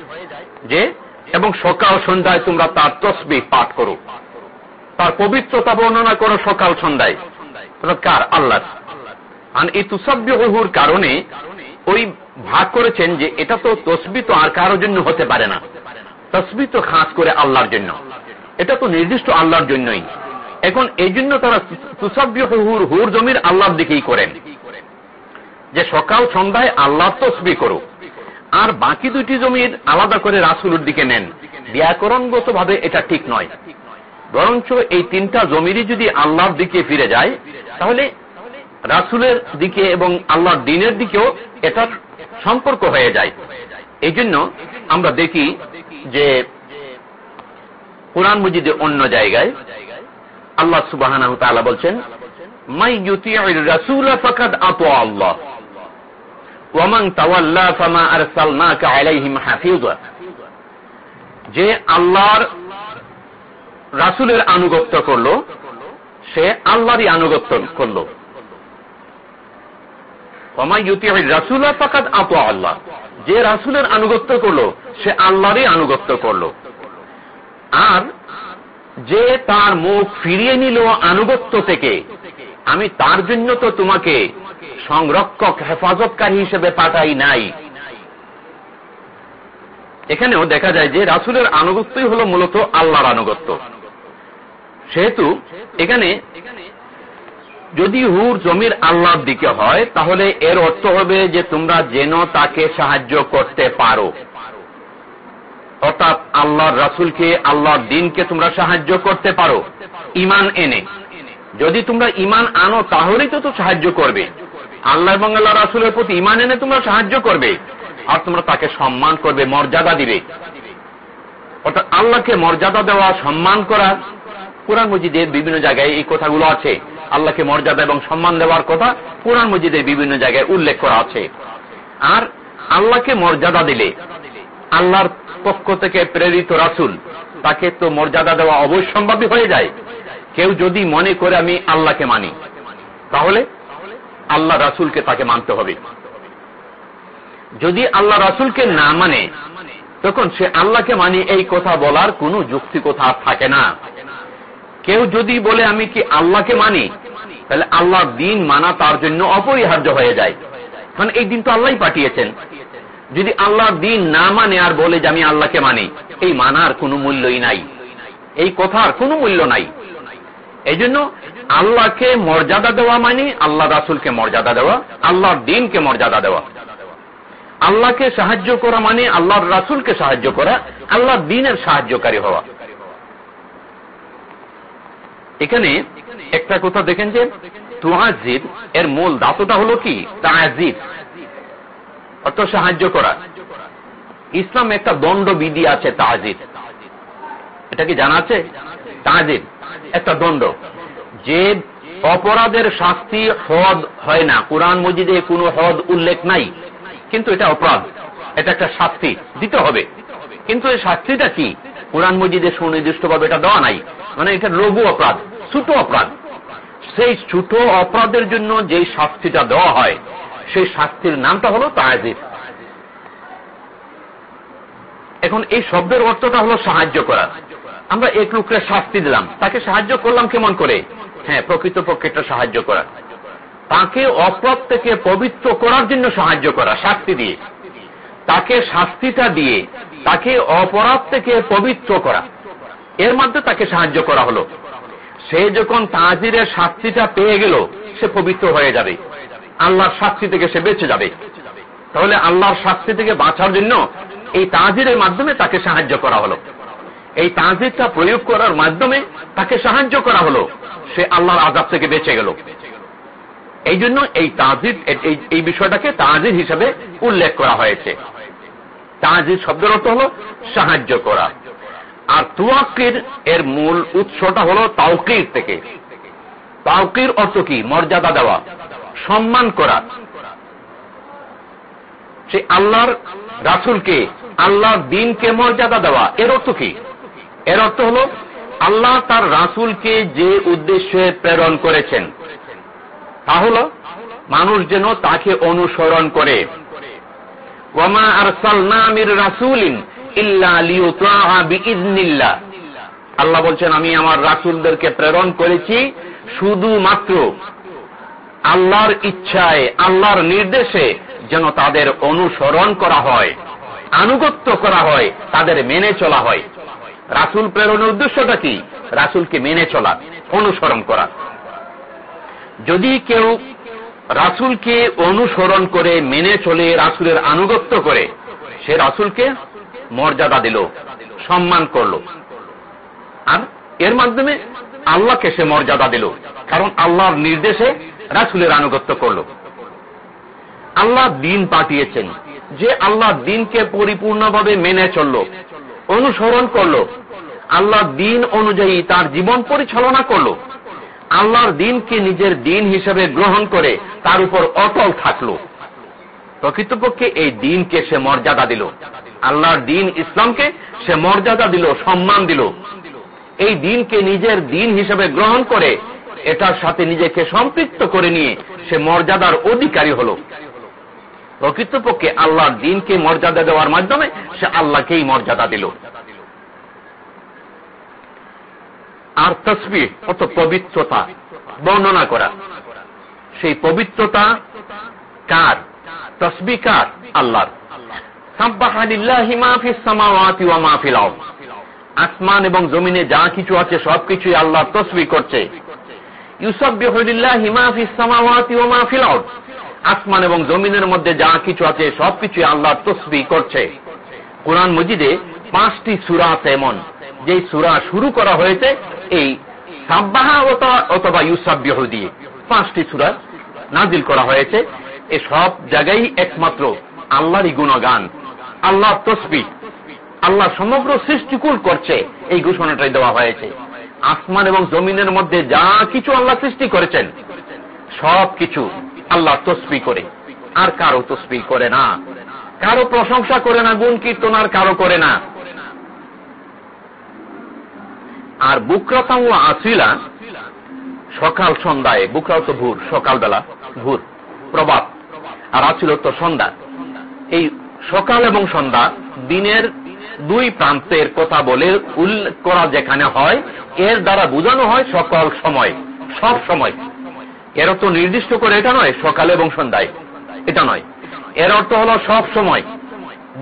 যে, এবং সকাল সন্ধ্যায় তোমরা তার তসবি পাঠ করো। তার পবিত্রতা বর্ণনা করো সকাল সন্ধ্যায়। কার? আল্লাহ এই তুসাব্যহুর কারণে ওই ভাগ করেছেন যে এটা তো তসবি তো আর কারোর জন্য হতে পারে না। তসবি তো খাস করে আল্লাহর জন্য। এটা তো নির্দিষ্ট আল্লাহর জন্যই। এখন এই জন্য তারা তুসাব্যহুর হুর জমির আল্লাহর দিকেই করেন। যে সকাল সন্ধ্যায় আল্লাহ তসবি করো আর বাকি দুটি জমির আলাদা করে রাসুলের দিকে নেন। ব্যাকরণগত ভাবে এটা ঠিক নয়। বরঞ্চ এই তিনটা জমিরই যদি আল্লাহর দিকে ফিরে যায়, তাহলে রাসুলের দিকে এবং আল্লাহর দিনের দিকেও এটার সম্পর্ক হয়ে যায়। এই জন্য আমরা দেখি যে কোরআন মজিদে অন্য জায়গায় আল্লাহ সুবাহ বলছেন যে আল্লাহর রাসুলের আনুগত্য করল, সে আল্লাহরই আনুগত্য করল। রাসুল ফাকাদ আপু আল্লাহ। যে রাসুলের আনুগত্য করল, সে আল্লাহরই আনুগত্য করল। আর যে তার মুখ ফিরিয়ে নিল আনুগত্য থেকে, আমি তার জন্য তো তোমাকে সংরক্ষক, হেফাজতকারী হিসেবে পাঠাই নাই। এখানেও দেখা যায় যে রাসুলের আনুগত্যই হল মূলত আল্লাহর আনুগত্য। সেহেতু এখানে যদি হুর জমির আল্লাহর দিকে হয়, তাহলে এর অর্থ হবে যে তোমরা যেন তাকে সাহায্য করতে পারো। অর্থাৎ আল্লাহর রাসুলকে, আল্লাহর দিনকে তোমরা সাহায্য করতে পারো ইমান এনে। যদি তোমরা ইমান আনো, তাহলেই তো তো সাহায্য করবে। আল্লাহ এবং আল্লাহ রাসুলের প্রতি ইমান এনে তোমরা সাহায্য করবে, আর তোমরা তাকে সম্মান করবে, মর্যাদা দিবে। অর্থাৎ আল্লাহকে মর্যাদা দেওয়া, সম্মান করা কোরআন মজিদের বিভিন্ন জায়গায় এই কথাগুলো আছে। আল্লাহকে মর্যাদা এবং সম্মান দেওয়ার কথা কোরআন মজিদের বিভিন্ন জায়গায় উল্লেখ করা আছে। আর আল্লাহকে মর্যাদা দিলে আল্লাহর পক্ষ থেকে প্রেরিত রাসুল, তাকে তো মর্যাদা দেওয়া অবশ্যম্ভাবী হয়ে যায়। কেউ যদি মনে করে আমি আল্লাহকে মানি, তাহলে আল্লাহ রাসুলকে তাকে মানতে হবে। যদি আল্লাহ রাসুলকে না মানে তখন সে আল্লাহকে মানি এই কথা বলার কোনো যুক্তি কথা থাকে না। কেউ যদি বলে আমি কি আল্লাহকে মানি, তাহলে আল্লাহর দিন মানা তার জন্য অপরিহার্য হয়ে যায়। কারণ এই দিন তো আল্লাহ পাঠিয়েছেন। যদি আল্লাহর দিন না মানে আর বলে যে আমি আল্লাহকে মানি, এই মানার কোনো মূল্যই নাই। এই কথার কোনো মূল্য নাই। এই জন্য আল্লাহকে মর্যাদা দেওয়া মানে আল্লাহ রাসুলকে মর্যাদা দেওয়া, আল্লাহর দিনকে মর্যাদা দেওয়া। আল্লাহকে সাহায্য করা মানে আল্লাহর রাসুলকে সাহায্য করা, আল্লাহর দিনের সাহায্যকারী হওয়া। এখানে একটা কথা দেখেন যে তুয়াজিব এর মূল ধাতুটা হলো কি? তাজিব অর্থ সাহায্য করা। ইসলাম একটা দণ্ডবিধি আছে তাজিব এটা কি জানা আছে? তাজিব একটা দণ্ড। যে অপরাধের শাস্তি হদ হয় না। কোরআন মজিদে কোনো হদ উল্লেখ নাই। কিন্তু এটা অপরাধ। এটা একটা শাস্তি। দিতে হবে। কিন্তু এই শাস্তিটা কি? কোরআন মজিদে সুনির্দিষ্টভাবে এটা দেওয়া নাই। মানে এটা লঘু অপরাধ, ছোট অপরাধ। সেই ছোট অপরাধের জন্য যে শাস্তিটা দেওয়া হয়, সেই শাস্তির নামটা হলো তাজিব। এখন এই শব্দের অর্থটা হলো সাহায্য করা। আমরা এক লোককে শাস্তি দিলাম। তাকে সাহায্য করলাম কেমন করে? হ্যাঁ প্রকৃত পক্ষে একটা সাহায্য করা। তাকে অপরাধ থেকে পবিত্র করার জন্য সাহায্য করা, শাস্তি দিয়ে। তাকে শাস্তিটা দিয়ে, তাকে অপরাধ থেকে পবিত্র করা। এর মধ্যে তাকে সাহায্য করা হলো। সে যখন তাজিরের শাস্তিটা পেয়ে গেল, সে পবিত্র হয়ে যাবে। আল্লাহর শাস্তি থেকে সে বেঁচে যাবে। তাহলে আল্লাহর শাস্তি থেকে বাঁচার জন্য এই তাজিরের মাধ্যমে তাকে সাহায্য করা হলো। এই তাজিরটা প্রয়োগ করার মাধ্যমে তাকে সাহায্য করা হলো। সে আল্লাহর আজাব থেকে বেঁচে গেল। এই জন্য এই তাজির এই বিষয়টাকে তাজির হিসাবে উল্লেখ করা হয়েছে। তাজির শব্দের অর্থ হল সাহায্য করা। আর তুয়াকির এর মূল উৎসটা হল তাওকির থেকে। তাওকির অর্থ কি? মর্যাদা দেওয়া, সম্মান করা। সে আল্লাহর রাসুলকে, আল্লাহর দিনকে মর্যাদা দেওয়া, এর অর্থ কি? এর অর্থ হল আল্লাহ তার রাসুলকে যে উদ্দেশ্যে প্রেরণ করেছেন, তা হল মানুষ যেন তাকে অনুসরণ করে। ওমা আর সালনামির রাসুলিন আল্লাহ বলছেন, আমি আমার রাসুলদেরকে প্রেরণ করেছি শুধুমাত্র আল্লাহর ইচ্ছায়, আল্লাহর নির্দেশে যেন তাদের অনুসরণ করা হয়, আনুগত্য করা হয়, তাদের মেনে চলা হয়। রাসুল প্রেরণের উদ্দেশ্যটা কি? রাসুলকে মেনে চলা, অনুসরণ করা। যদি কেউ রাসুলকে অনুসরণ করে মেনে চলে রাসুলের আনুগত্য করে, সে রাসুলকে মর্যাদা দিল, সম্মান করল। আর এর মাধ্যমে আল্লাহকে সে মর্যাদা দিল, কারণ আল্লাহর নির্দেশে রাসুলের আনুগত্য করল। আল্লাহ দিন পাঠিয়েছেন যে আল্লাহ দিনকে পরিপূর্ণভাবে মেনে চলল, অনুসরণ করল। আল্লাহ দিন অনুযায়ী তার জীবন পরিচালনা করল। আল্লাহর দিনকে নিজের দিন হিসেবে গ্রহণ করে তার উপর অটল থাকল। প্রকৃতপক্ষে এই দিনকে সে মর্যাদা দিল। আল্লাহর দিন ইসলামকে সে মর্যাদা দিল, সম্মান দিল। এই দিনকে নিজের দিন হিসেবে গ্রহণ করে এটার সাথে নিজেকে সম্পৃক্ত করে নিয়ে সে মর্যাদার অধিকারী হল। প্রকৃতপক্ষে আল্লাহর দিনকে মর্যাদা দেওয়ার মাধ্যমে সে আল্লাহকেই মর্যাদা দিল। আর তসবি অত পবিত্রতা বর্ণনা করা। সেই পবিত্রতা কার? তসবি কার? আল্লাহর। আসমান এবং জমিনে যা কিছু আছে, সবকিছুই আল্লাহ তসবি করছে। আসমান এবং জমিনের মধ্যে যা কিছু আছে সবকিছু আল্লাহ তসবি করছে। কোরআন মজিদে পাঁচটি সুরা আছে এমন। যে সুরা শুরু করা হয়েছে, এই সাব্বাহা অথবা ইউসাব্যহ দিয়ে পাঁচটি সুরা নাজিল করা হয়েছে। এ সব জায়গায় একমাত্র আল্লাহরই গুণগান আল্লাহ তসবি আল্লাহ সমগ্র সৃষ্টিকুল করছে, এই ঘোষণাটাই দেওয়া হয়েছে। আসমান এবং জমিনের মধ্যে যা কিছু আল্লাহ সৃষ্টি করেছেন, সব কিছু আল্লাহ তসবি করে। আর কারও তসবি করে না, কারও প্রশংসা করে না, গুণ কীর্তন আর কারও করে না। আর বুকরাতাম আসিলা সকাল সন্ধ্যায়, বুকরাও তো ভোর, সকালবেলা ভোর, প্রভাত। আর আসিল তো সন্ধ্যা। এই সকাল এবং সন্ধ্যা দিনের দুই প্রান্তের কথা বলে উল্লেখ করা যেখানে হয়, এর দ্বারা বোঝানো হয় সকল সময়, সব সময়। এর অর্থ নির্দিষ্ট করে এটা নয়, সকালে এবং সন্ধ্যায়। এটা নয়। এর অর্থ হলো সব সময়,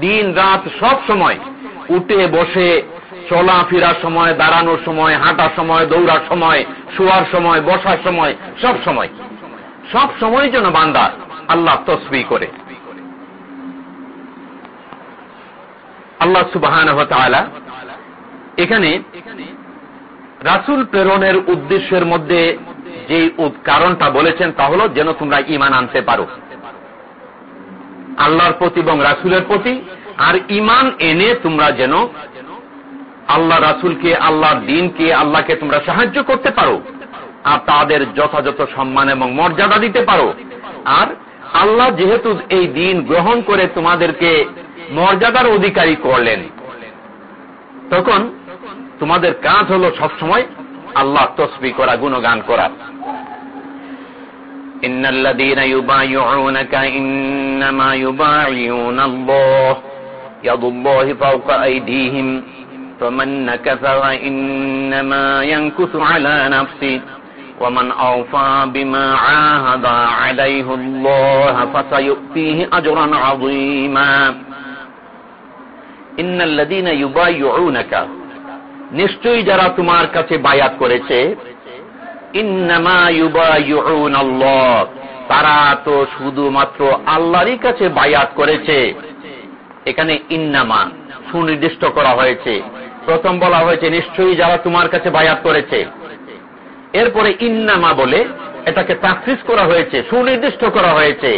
দিন, রাত সব সময়, উঠে, বসে চলাফেরার সময়, দাঁড়ানোর সময়, হাঁটার সময়, দৌড়ার সময়, শোয়ার সময়, বসার সময়, সব সময়। সব সময় যেন বান্দা আল্লাহ তসবি করে। আল্লাহ সুবাহান এখানে রাসুল প্রেরণের উদ্দেশ্যের মধ্যে যে কারণটা বলেছেন তা হল যেন তোমরা ইমান আনতে পারো। আল্লাহর প্রতি এবং রাসুলের প্রতি আর ইমান এনে তোমরা যেন আল্লাহ রাসুলকে, আল্লাহ দিনকে, আল্লাহকে তোমরা সাহায্য করতে পারো। আর তাদের যথাযথ সম্মান এবং মর্যাদা দিতে পারো। আর আল্লাহ যেহেতু এই দিন গ্রহণ করে তোমাদেরকে মর্যাদার অধিকারী করলেন, তখন তোমাদের কাজ হল সবসময় আল্লাহ তসবি করা, গুণগান করা। ইন্নাল্লাদিনা فمن نكث فإنما ينكث على نفسه ومن أوفى بما عاهد عليه الله فسيؤتيه أجرا عظيما ইন্নাল্লাদিনা ইউবাইউনাকা নিশ্চয়ই যারা তোমার কাছে বায়াত করেছে ইন্নামা ইউবাইউন আল্লাহ তারা তো শুধুমাত্র আল্লাহরই কাছে বায়াত করেছে এখানে ইন্নামা সুনির্দিষ্ট করা হয়েছে প্রথম বলা হয়েছে, নিশ্চয়ই যারা তোমার কাছে বায়াত করেছে। এরপরে ইন্নামা বলে এটাকে প্র্যাকটিস করা হয়েছে, সুনির্দিষ্ট করা হয়েছে।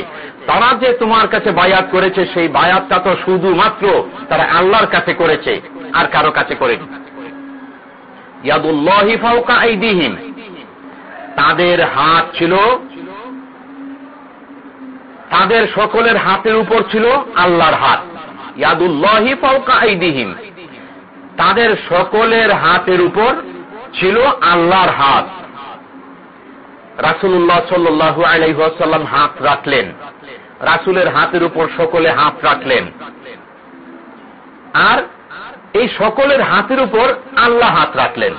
তারা যে তোমার কাছে বায়াত করেছে, সেই বায়াতটা তো শুধুমাত্র তারা আল্লাহর কাছে করেছে, আর কারও কাছে করে তাদের হাত ছিল, তাদের সকলের হাতের উপর ছিল আল্লাহর হাত। ইয়াদুল্লাহি ফাউকা আইদিহিম। তাদের সকলের হাতের উপর ছিল আল্লাহর হাত। রাসুল্লাহ সাল্লু আলাইসাল্লাম হাত রাখলেন। রাসুলের হাতের উপর সকলে হাত রাখলেন। আর এই সকলের হাতের উপর আল্লাহ হাত রাখলেন।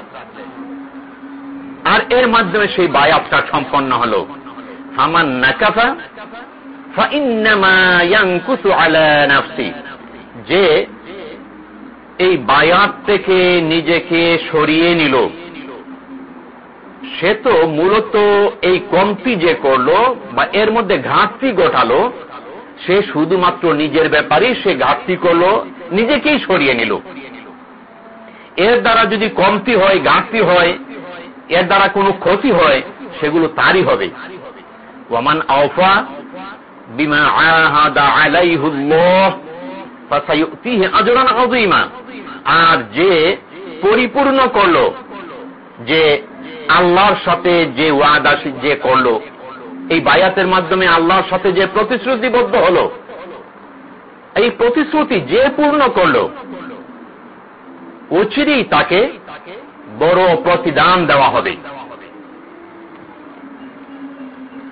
আর এর মাধ্যমে সেই বায়াতটা সম্পন্ন হল। হামান নাকাফা যে এই বায়াত থেকে নিজেকে সরিয়ে নিল। সে তো মূলত এই কমতি যে করল বা এর মধ্যে ঘাটতি ঘটালো, সে শুধুমাত্র নিজের ব্যাপারেই সে ঘাটতি করল, নিজেকেই সরিয়ে নিল। এর দ্বারা যদি কমতি হয়, ঘাটতি হয়, এর দ্বারা কোনো ক্ষতি হয়, সেগুলো তারই হবে। ওয়ামান আওফা বিমা আলাইহুল্লাহ। আর যে পরিপূর্ণ করল, যে আল্লাহর সাথে যে ওয়াদা যে করল, এই বায়াতের মাধ্যমে আল্লাহর সাথে যে প্রতিশ্রুতিবদ্ধ হল, এই প্রতিশ্রুতি যে পূর্ণ করল অচিরেই তাকে বড় প্রতিদান দেওয়া হবে।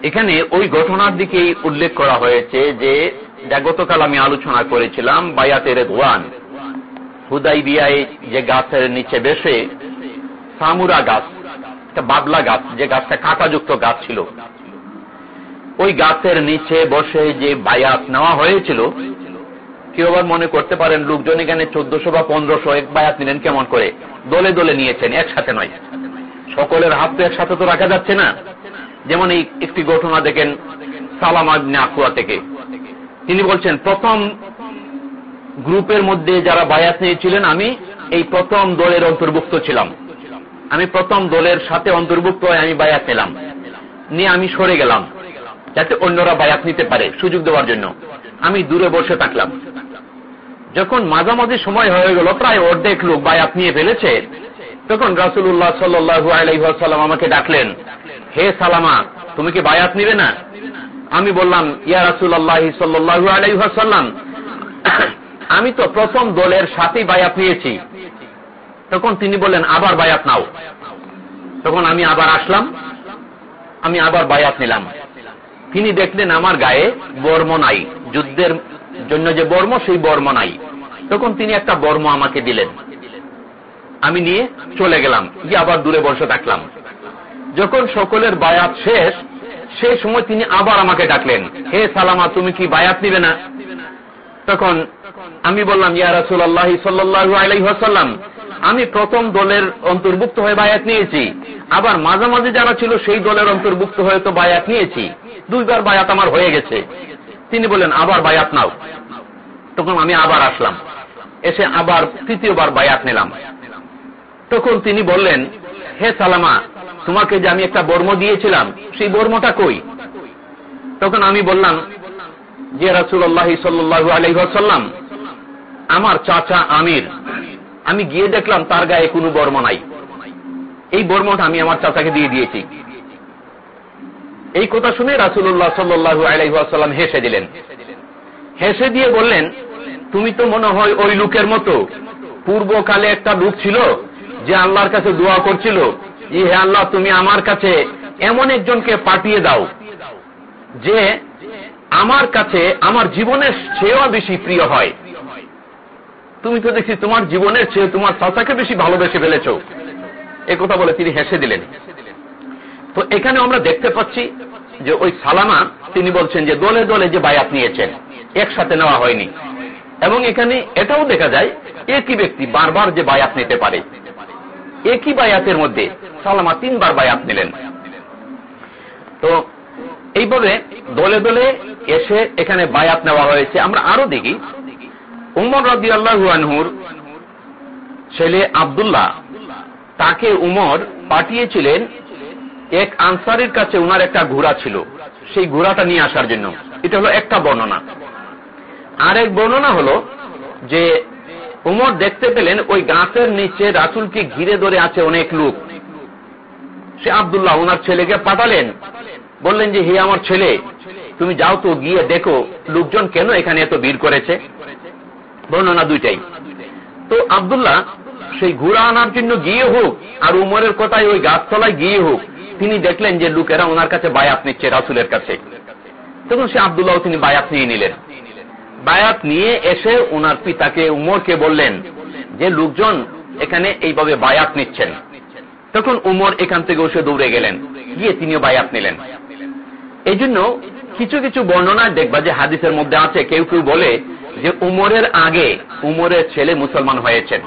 এখানে ওই ঘটনার দিকেই উল্লেখ করা হয়েছে যে যা গতকাল আমি আলোচনা করেছিলাম, বায়াতের দোয়ান হুদাই বিয়ায় যে গাছের নিচে বেশে সামুরা গাছ, একটা বাবলা গাছ, যে গাছটা কাঁটাযুক্ত গাছ ছিল। ওই গাছের নিচে বসে যে বায়াত নেওয়া হয়েছিল, কেউ আবার মনে করতে পারেন লোকজন এখানে চোদ্দশো বা পনেরোশো এক বায়াত নিলেন কেমন করে? দলে দলে নিয়েছেন, একসাথে নয়। সকলের হাত তো একসাথে তো রাখা যাচ্ছে না। যেমন এই একটি ঘটনা দেখেন সালাম আবনে আকুয়া থেকে। তিনি বলছেন, প্রথম গ্রুপের মধ্যে যারা বায়াত নিয়েছিলেন, আমি এই প্রথম দলের অন্তর্ভুক্ত ছিলাম। আমি প্রথম দলের সাথে অন্তর্ভুক্ত হয়ে আমি বায়াত নিলাম। নিয়ে আমি সরে গেলাম, যাতে অন্যরা বায়াত নিতে পারে সুযোগ দেওয়ার জন্য। আমি দূরে বসে থাকলাম। যখন মাঝামাঝি সময় হয়ে গেল, প্রায় অর্ধেক লোক বায়াত নিয়ে ফেলেছে, তখন রাসুল্লাহ সাল্লু আলাইসাল্লাম আমাকে ডাকলেন, হে সালামা, তুমি কি বায়াত নিবে না? আমি বললাম, ইয়া রাসুল আল্লাহ সাল্লু আলাইসাল্লাম আমি তো প্রথম দলের সাথেই বায়াত নিয়েছি। তখন তিনি বললেন, আবার বায়াত নাও। তখন আমি আবার আসলাম, আমি আবার বায়াত নিলাম। তিনি দেখলেন, আমার গায়ে বর্ম নাই, যুদ্ধের জন্য যে বর্ম, সেই বর্ম নাই। তখন তিনি একটা বর্ম আমাকে দিলেন। আমি নিয়ে চলে গেলাম, গিয়ে আবার দূরে বসে থাকলাম। যখন সকলের বায়াত শেষ সেই সময় তিনি আবার আমাকে ডাকলেন। হে সালামা, তুমি কি বায়াত নিবে না? তখন আমি বললাম, ইয়া রাসুল আল্লাহ সাল্লু আমি প্রথম দলের অন্তর্ভুক্ত হয়ে বায়াত নিয়েছি। আবার মাঝামাঝি যারা ছিল সেই দলের অন্তর্ভুক্ত হয়ে তো বায়াত নিয়েছি। দুইবার বায়াত আমার হয়ে গেছে। তিনি বললেন, আবার বায়াত নাও। তখন আমি আবার আসলাম। এসে আবার তৃতীয়বার বায়াত নিলাম। তখন তিনি বললেন হে সালামা, তোমাকে যে আমি একটা বর্ম দিয়েছিলাম, সেই বর্মটা কই? তখন আমি বললাম, যে রাসুল্লাহ সাল্লু আলহাসাল্লাম আমার চাচা আমির, আমি গিয়ে দেখলাম তার গায়ে কোনো বর্ম নাই। এই বর্মটা আমি আমার চাচাকে দিয়ে দিয়েছি। এই কথা শুনে রাসুল্লাহ সাল্লু আলাইসাল্লাম হেসে দিলেন। হেসে দিয়ে বললেন, তুমি তো মনে হয় ওই লোকের মতো। পূর্বকালে একটা লোক ছিল যে আল্লাহর কাছে দোয়া করছিল যে হে আল্লাহ, তুমি আমার কাছে এমন একজনকে পাঠিয়ে দাও যে আমার কাছে আমার জীবনের চেয়েও বেশি প্রিয় হয়। তুমি তো দেখছি তোমার জীবনের চেয়ে তোমার চাচাকে বেশি ভালোবেসে ফেলেছ। কথা বলে তিনি হেসে দিলেন। তো এখানে আমরা দেখতে পাচ্ছি যে ওই সালামা, তিনি বলছেন যে দলে দলে যে বায়াত নিয়েছেন, একসাথে নেওয়া হয়নি। এবং এখানে এটাও দেখা যায়, একই ব্যক্তি বারবার যে বায়াত নিতে পারে। একই বায়াতের মধ্যে। সালামা তিনবার বায়াত নিলেন। তো এইভাবে দলে দলে এসে এখানে বায়াত নেওয়া হয়েছে। আমরা আরও দেখি। উমর রাজি আল্লাহুর ছেলে আবদুল্লাহ, তাকে উমর পাঠিয়েছিলেন এক আনসারের কাছে। উনার একটা ঘোড়া ছিল। সেই ঘোড়াটা নিয়ে আসার জন্য। এটা হলো একটা বর্ণনা। আরেক বর্ণনা হলো যে উমর দেখতে পেলেন ওই গাছের নিচে রাসুলকে ঘিরে ধরে আছে অনেক লোক। সে আবদুল্লাহ ওনার ছেলেকে পাঠালেন। বললেন যে, হে আমার ছেলে, তুমি যাও তো গিয়ে দেখো লোকজন কেন এখানে এত ভিড় করেছে? বর্ণনা দুইটাই। তো আবদুল্লাহ সেই ঘোড়া আনার জন্য গিয়ে হোক আর উমরের কথায় ওই গাছতলায় গিয়ে হোক, তিনি দেখলেন যে লোকেরা ওনার কাছে বায়াত নিচ্ছে রাসুলের কাছে। তখন সে আবদুল্লাহ তিনি বায়াত নিয়ে নিলেন। বায়াত নিয়ে এসে ওনার পিতাকে, উমরকে বললেন যে, লোকজন এখানে এইভাবে বায়াত নিচ্ছেন। তখন উমর এখান থেকে বসে দৌড়ে গেলেন। গিয়ে তিনিও বায়াত নিলেন। এই জন্য কিছু কিছু বর্ণনায় দেখবা যে, হাদিসের মধ্যে আছে, কেউ কেউ বলে যে, উমরের আগে উমরের ছেলে মুসলমান হয়েছেন।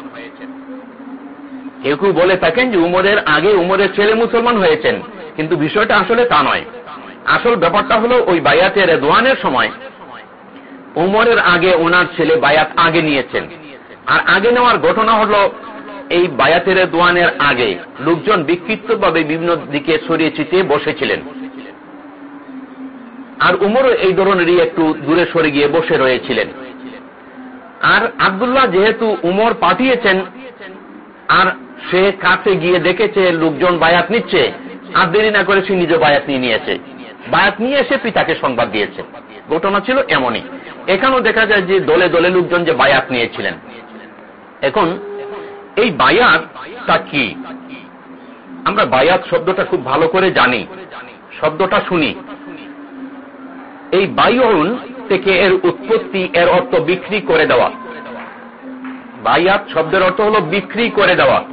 কেউ কেউ বলে থাকেন যে, উমরের আগে উমরের ছেলে মুসলমান হয়েছেন। কিন্তু বিষয়টা আসলে তা নয়। আসল ব্যাপারটা হলো ওই বায়াতের দোয়ানের সময় উমরের আগে ওনার ছেলে বায়াত আগে নিয়েছেন। আর আগে নেওয়ার ঘটনা হলো এই বায়াতের দোয়ানের আগে লোকজন বিক্ষিপ্তভাবে বিভিন্ন দিকে ছড়িয়ে ছিটিয়ে বসেছিলেন। আর উমরও এই ধরনেরই একটু দূরে সরে গিয়ে বসে রয়েছিলেন। আর আবদুল্লাহ যেহেতু উমর পাঠিয়েছেন, আর সে কাছে গিয়ে দেখেছে লোকজন বায়াত নিচ্ছে, আর দেরি না করে সে নিজে বায়াত নিয়ে নিয়েছে। বায়াত নিয়ে এসে পিতাকে সংবাদ দিয়েছে। ঘটনা ছিল এমনই। এখানেও দেখা যায় যে দলে দলে লোকজন যে বায়াত নিয়েছিলেন। এখন, এই বায়াত তা কি? আমরা বায়াত শব্দটা খুব ভালো করে জানি। শব্দটা শুনি। এই বায়ুন থেকে এর উৎপত্তি, এর অর্থ বিক্রি করে দেওয়া। বায়াত শব্দের অর্থ হল বিক্রি করে দেওয়া।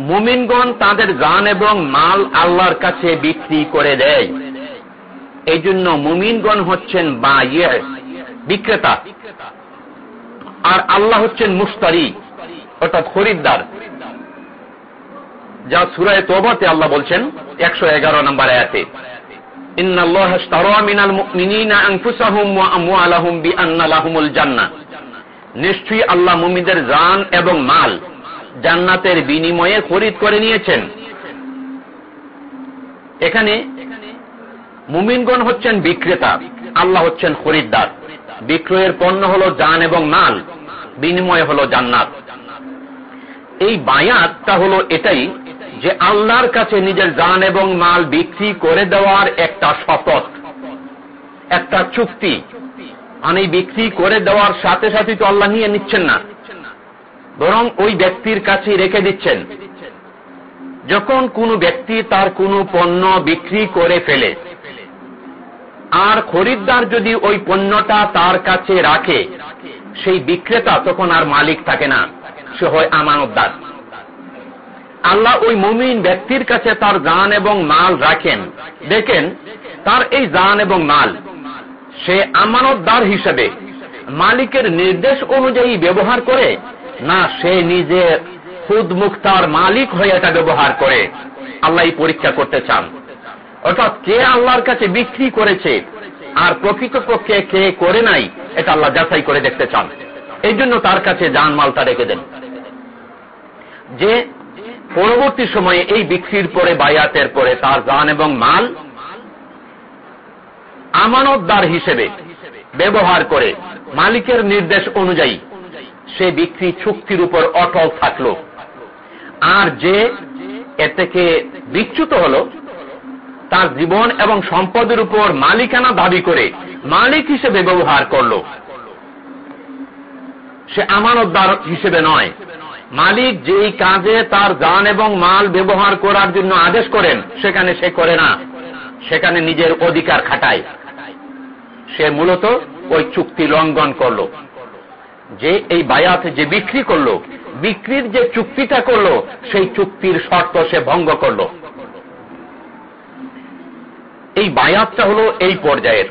মুমিনগণ তাদের গান এবং মাল আল্লাহর কাছে বিক্রি করে দেয়। এই জন্য মুমিনগণ হচ্ছেন বা ইয়ে বিক্রেতা। আর আল্লাহ হচ্ছেন মুস্তারি অর্থাৎ খরিদ্দার। যা সুরায় তোবাতে আল্লাহ বলছেন, একশো এগারো নম্বর আয়াতে। নিশ্চয়ই আল্লাহ মুমিদের জান এবং মাল জান্নাতের বিনিময়ে খরিদ করে নিয়েছেন। এখানে মুমিনগণ হচ্ছেন বিক্রেতা, আল্লাহ হচ্ছেন খরিদ্দার। বিক্রয়ের পণ্য হল জান এবং মাল, বিনিময় হল জান্নাত। এই বায়াতটা হলো এটাই যে আল্লাহর কাছে নিজের জান এবং মাল বিক্রি করে দেওয়ার একটা শপথ, একটা চুক্তি। মানে বিক্রি করে দেওয়ার সাথে সাথে তো আল্লাহ নিয়ে নিচ্ছেন না, বরং ওই ব্যক্তির কাছে রেখে দিচ্ছেন। যখন কোন ব্যক্তি তার কোনো পণ্য বিক্রি করে ফেলে আর খরিদ্দার যদি ওই পণ্যটা তার কাছে রাখে, সেই বিক্রেতা তখন আর মালিক থাকে না, সে হয় আমানতদার। আল্লাহ ওই মুমিন ব্যক্তির কাছে তার জান এবং মাল রাখেন। দেখেন, তার এই জান এবং মাল, সে আমানতদার হিসেবে মালিকের নির্দেশ অনুযায়ী ব্যবহার করে, না সে নিজের খুদ মুক্তার মালিক হয়ে এটা ব্যবহার করে। আল্লাহ পরীক্ষা করতে চান। অর্থাৎ কে আল্লাহর কাছে বিক্রি করেছে আর প্রকৃতপক্ষে কে করে নাই, এটা আল্লাহ যাচাই করে দেখতে চান। এই জন্য তার কাছে যান মালটা রেখে দেন। যে পরবর্তী সময়ে এই বিক্রির পরে, বায়াতের পরে তার জান এবং মাল আমানতদার হিসেবে ব্যবহার করে, মালিকের নির্দেশ অনুযায়ী সে বিক্রি চুক্তির উপর অটল থাকল। আর যে এ থেকে বিচ্যুত হল তার জীবন এবং সম্পদের উপর মালিকানা দাবি করে মালিক হিসেবে ব্যবহার করল। সে আমানতদার হিসেবে নয়। মালিক যেই কাজে তার যান এবং মাল ব্যবহার করার জন্য আদেশ করেন, সেখানে সে করে না। সেখানে নিজের অধিকার খাটায়। সে মূলত ওই চুক্তি লঙ্ঘন করল। যে এই বায়াত যে বিক্রি করল, বিক্রির যে চুক্তিটা করল, সেই চুক্তির শর্ত সে ভঙ্গ করল। এই বায়াতটা হলো এই পর্যায়ের।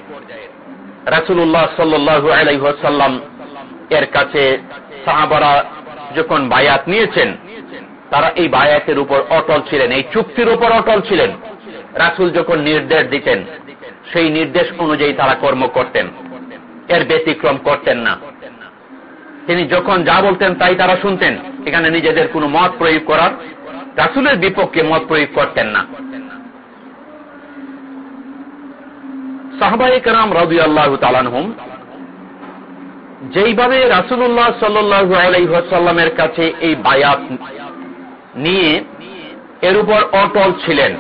রাসুল্লাহ সাল্লু আলাইসাল্লাম এর কাছে সাহাবারা যখন বায়াত নিয়েছেন, তারা এই বায়াতের উপর অটল ছিলেন, এই চুক্তির উপর অটল ছিলেন। রাসুল যখন নির্দেশ দিতেন, সেই নির্দেশ অনুযায়ী তারা কর্ম করতেন। এর ব্যতিক্রম করতেন না। তিনি যখন যা বলতেন তাই তারা শুনতেন। এখানে নিজেদের কোনো মত প্রয়োগ করার, রাসুলের বিপক্ষে মত প্রয়োগ করতেন না। সাহবাহিক রাম রবি আল্লাহ তালানহুম যেইভাবে রাসুল্লাহ সাল্লু আলাইসাল্লামের কাছে এই বায়াত নিয়ে এর উপর অটল ছিলেন,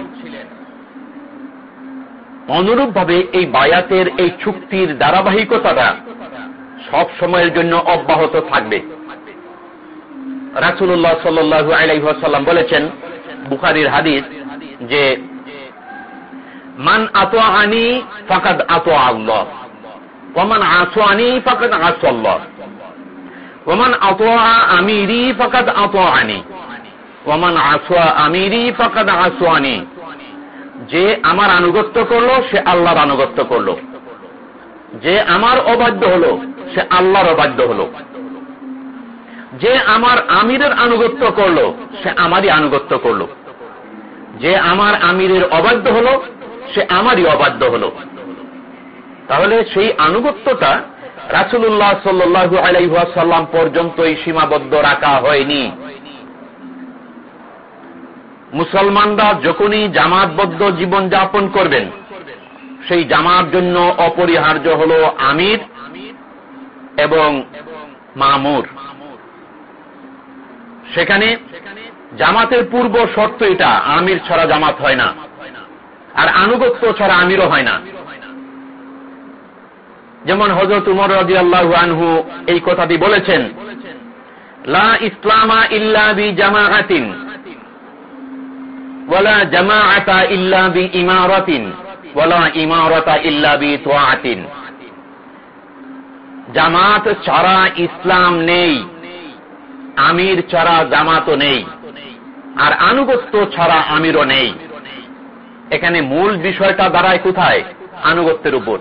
অনুরূপভাবে এই বায়াতের এই চুক্তির ধারাবাহিকতাটা সব সময়ের জন্য অব্যাহত থাকবে। রাসুল্লাহ সাল্লু আলাইসাল্লাম বলেছেন, বুখারির হাদিস যে মান আনি ফাকাদ আতো আল্লাহ ওমান আনি ফাকাদ আসল্লাহ ওমান আতোয়া আমিরি ফাকাদ আনি ওমান আসোয়া আমিরি ফাকাদ আনি যে আমার আনুগত্য করল, সে আল্লাহর আনুগত্য করল। যে আমার অবাধ্য হলো, সে আল্লাহর অবাধ্য হলো। যে আমার আমিরের আনুগত্য করল, সে আমারই আনুগত্য করল। যে আমার আমিরের অবাধ্য হলো সে আমারই অবাধ্য হলো। তাহলে সেই আনুগত্যটা রাসুল্লাহ সাল্লু আলাইসাল্লাম পর্যন্তই সীমাবদ্ধ রাখা হয়নি। মুসলমানরা যখনই জামাতবদ্ধ জীবন যাপন করবেন, সেই জামার জন্য অপরিহার্য হল আমির এবং মামুর। সেখানে জামাতের পূর্ব শর্ত এটা, আমির ছাড়া জামাত হয় না। আর আনুগত্য ছাড়া আমিরও হয় না। যেমন হজরত উমর রাজি আল্লাহ আনহু এই কথাটি বলেছেন, লা ইসলামা ইল্লা বি জামাআতিন, ওয়ালা জামাআতা ইল্লা বি ইমারাতিন, ওয়ালা ইমারাতা ইল্লা বি তোয়াতিন। জামাত ছাড়া ইসলাম নেই, আমির ছাড়া জামাতও নেই, আর আনুগত্য ছাড়া আমিরও নেই। এখানে মূল বিষয়টা দাঁড়ায় কোথায়? আনুগত্যের উপর।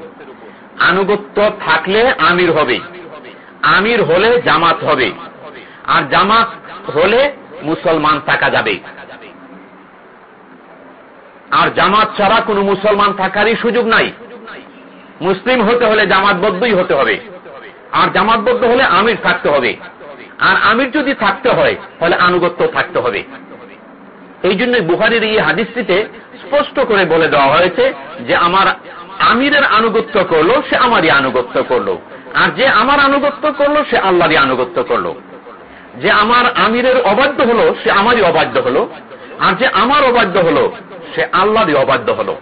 আনুগত্য থাকলে আমির হবে। আমির হলে জামাত হবে। আর জামাত হলে মুসলমান থাকা যাবে। আর জামাত ছাড়া কোনো মুসলমান থাকারই সুযোগ নাই। মুসলিম হতে হলে জামাতবদ্ধই হতে হবে। আর জামাতবদ্ধ হলে আমির থাকতে হবে। আর আমির যদি থাকতে হয়, তাহলে আনুগত্য থাকতে হবে। এই জন্য বুহারির এই হাদিসটিতে স্পষ্ট করে বলে দেওয়া হয়েছে যে আমার আমিরের আনুগত্য করল, সে আমারই আনুগত্য করল। আর যে আমার আনুগত্য করল, সে আল্লাহরই আনুগত্য করল। যে আমার আমিরের অবাধ্য হলো, সে আমারই অবাধ্য হলো। আর যে আমার অবাধ্য হলো, সে আল্লাহরই অবাধ্য হলো।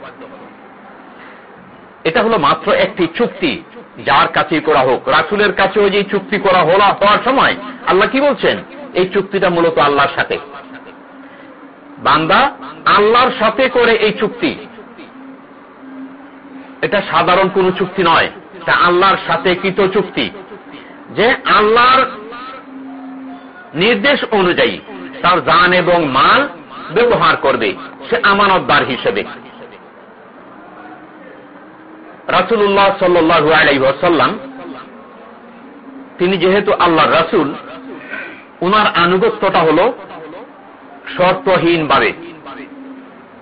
এটা হলো মাত্র একটি চুক্তি, যার কাছে করা হোক। রাসুলের কাছেও যে চুক্তি করা হওয়ার সময় আল্লাহ কি বলছেন? এই চুক্তিটা মূলত আল্লাহর সাথে। বান্দা, আল্লাহর সাথে করে এই চুক্তি। এটা সাধারণ কোন চুক্তি নয়, এটা আল্লাহর সাথে কৃত চুক্তি। যে আল্লাহর নির্দেশ অনুযায়ী তার জান এবং মাল ব্যবহার করবে, সে আমানতদার হিসেবে। রাসুল্লাহ সাল্লু আলাইসাল্লাম তিনি যেহেতু আল্লাহ রাসুল, উনার আনুগত্যটা হল শর্তহীন ভাবে।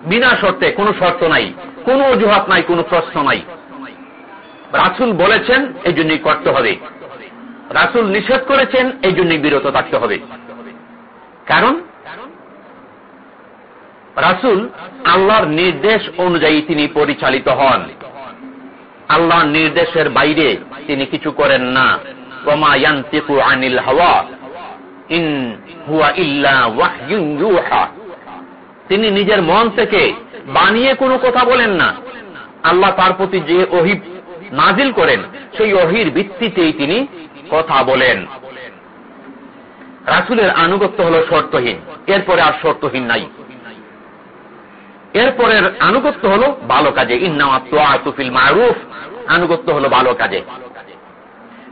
বিনা শর্তে কোনো শর্ত নাই, কোনো অজুহাত নাই, কোনো প্রশ্ন নাই। রাসুল বলেছেন এই জন্যই করতে হবে। রাসুল নিষেধ করেছেন এই জন্যই বিরত থাকতে হবে। কারণ? রাসুল আল্লাহর নির্দেশ অনুযায়ী তিনি পরিচালিত হন। আল্লাহর নির্দেশের বাইরে তিনি কিছু করেন না। আনিল হাওয়া। ইন হুয়া ইল্লা তিনি নিজের মন থেকে বানিয়ে কোনো কথা বলেন না। আল্লাহ তার প্রতি যে অহি নাজিল করেন, সেই অহির ভিত্তিতেই তিনি কথা বলেন। রাসুলের আনুগত্য হল শর্তহীন, এরপরে আর শর্তহীন নাই। এরপরের আনুগত্য হল ভালো কাজে। ইন্নামাতুফিল মারুফ, আনুগত্য হল ভালো কাজে।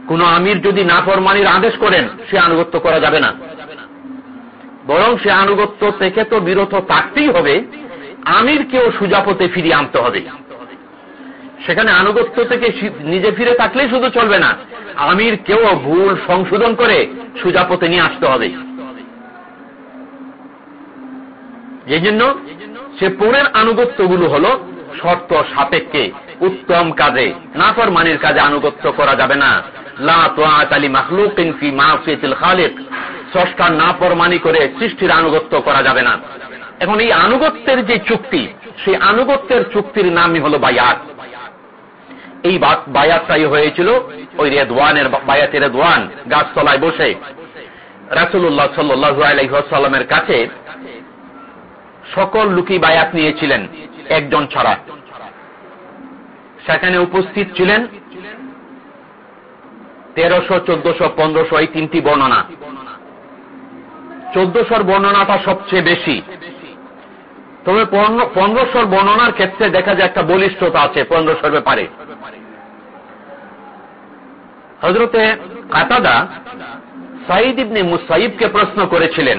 কোন আমির যদি না নাফরমানির আদেশ করেন, সে আনুগত্য করা যাবে না। বরং সে আনুগত্য থেকে তো বিরত থাকতেই হবে, আমিরকেও সুজাপতে ফিরিয়ে আনতে হবে। সেখানে আনুগত্য থেকে নিজে ফিরে থাকলেই শুধু চলবে না আমির কেউ ভুল সংশোধন করে সুজাপতে নিয়ে আসতে হবে। এই জন্য সে পরের আনুগত্যগুলো হল শর্ত সাপেক্ষে উত্তম কাজে নাফর মানির কাজে আনুগত্য করা যাবে না। স্রষ্টার নাফরমানি করে সৃষ্টির আনুগত্য করা যাবে না। এখন এই আনুগত্যের যে চুক্তি, সেই আনুগত্যের চুক্তির নামই হল বায়াত। এই বায়াতটাই হয়েছিল ওই রেদওয়ানের বায়াতের রেদওয়ান গাছতলায় বসে। রাসুল্লাহ সাল্লু কাছে সকল লুকি বায়াত নিয়েছিলেন, একজন ছাড়া। সেখানে উপস্থিত ছিলেন তেরোশো, চোদ্দশো, পনেরোশো এই তিনটি বর্ণনা। চোদ্দশোর বর্ণনাটা সবচেয়ে বেশি। তবে পনেরোশোর বর্ণনার ক্ষেত্রে দেখা যায় একটা বলিষ্ঠতা আছে পনেরোশোর ব্যাপারে। হজরতে কাতাদা সাইদ ইবনে মুসাইবকে প্রশ্ন করেছিলেন,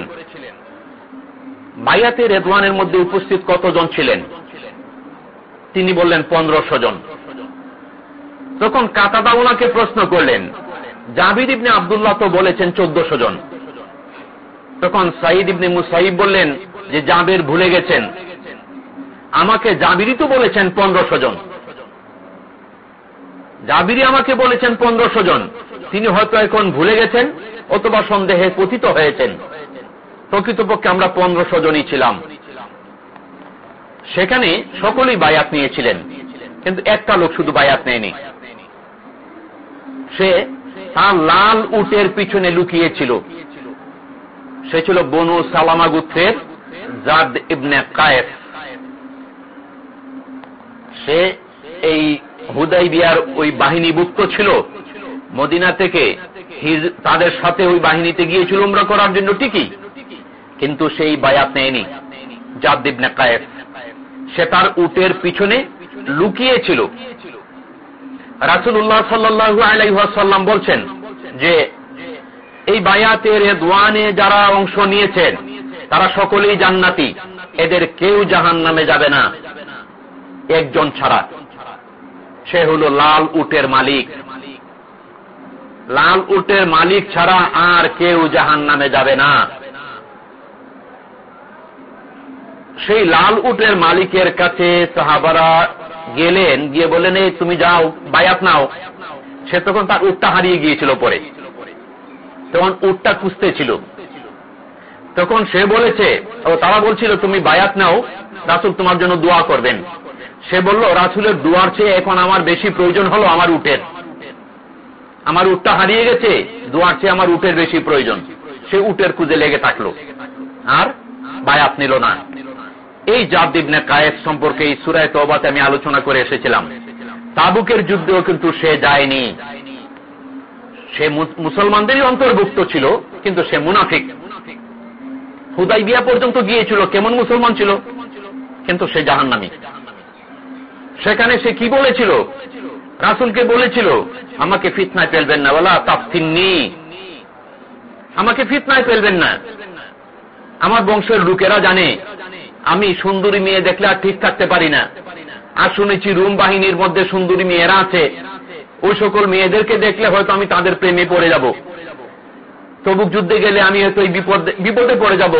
বায়াতে রেদওয়ানের মধ্যে উপস্থিত কতজন ছিলেন? তিনি বললেন, পনেরোশো জন। তখন কাতাদা ওনাকে প্রশ্ন করলেন জাবির ইবনে আবদুল্লাহ তো বলেছেন চোদ্দশো জন। তখন সাইদ ইবনে মুসাইব বললেন যে জাবের ভুলে গেছেন। আমাকে জাবিরই তো বলেছেন পনেরোশো জন। জাবিরি আমাকে বলেছেন পনেরোশো জন। তিনি হয়তো এখন ভুলে গেছেন অথবা সন্দেহে পতিত হয়েছেন। প্রকৃতপক্ষে আমরা পনেরোশো জনই ছিলাম। সেখানে সকলেই বায়াত নিয়েছিলেন। কিন্তু একটা লোক শুধু বায়াত নেয়নি। সে তার লাল উটের পিছনে লুকিয়েছিল। সে ছিল বনু সালামা গুত্রের জাদ ইবনে কায়েফ সে এই হুদাই বিয়ার ওই বাহিনীভুক্ত ছিল। মদিনা থেকে তাদের সাথে ওই বাহিনীতে গিয়েছিল উমরা করার জন্য ঠিকই। কিন্তু সেই বায়াত নেয়নি জাদ ইবনে কায়েফ সে তার উটের পিছনে লুকিয়েছিল। রাসুল্লাহ সাল্লু আলাইসাল্লাম বলছেন যে এই বায়াতের দোয়ানে যারা অংশ নিয়েছেন, তারা সকলেই জান্নাতি। এদের কেউ জাহান নামে যাবে না। একজন ছাড়া। সে হল লাল উটের মালিক। লাল উটের মালিক ছাড়া আর কেউ জাহান নামে যাবে না। সেই লাল উটের মালিকের কাছে সাহাবারা গেলেন, গিয়ে বলেন এই তুমি যাও, বায়াত নাও। সে তখন তার উটটা হারিয়ে গিয়েছিল পরে। তখন উটটা খুঁজতে ছিল। তখন সে বলেছে, ও তারা বলছিল, তুমি বায়াত নাও, রাসুল তোমার জন্য দোয়া করবেন। সে বলল, রাসুলের দোয়ার চেয়ে এখন আমার বেশি প্রয়োজন হলো আমার উটের। আমার উটটা হারিয়ে গেছে, দোয়ার চেয়ে আমার উটের বেশি প্রয়োজন। সে উটের খুঁজে লেগে থাকল। আর বায়াত নিল না। এই জাবদিবনে কায়েব সম্পর্কে এই সুরায় তবাতে আমি আলোচনা করে এসেছিলাম। তাবুকের যুদ্ধেও কিন্তু সে যায়নি। সে মুসলমানদেরই অন্তর্ভুক্ত ছিল, কিন্তু সে মুনাফিক। হুদাই বিয়া পর্যন্ত গিয়েছিল, কেমন মুসলমান ছিল? কিন্তু সে জাহান্নামি। সেখানে সে কি বলেছিল? রাসুলকে বলেছিল, আমাকে ফিতনায় ফেলবেন না বলা তাফতিননি। আমাকে ফিতনায় ফেলবেন না। আমার বংশের লোকেরা জানে, আমি সুন্দরী মেয়ে দেখলে আর ঠিক থাকতে পারি না। আর শুনেছি রুম বাহিনীর মধ্যে সুন্দরী মেয়েরা আছে ওই সকল মেয়েদেরকে দেখলে হয়তো আমি তাদের প্রেমে পড়ে যাব। তবুক যুদ্ধে গেলে আমি হয়তো এই বিপদে বিপদে পড়ে যাব।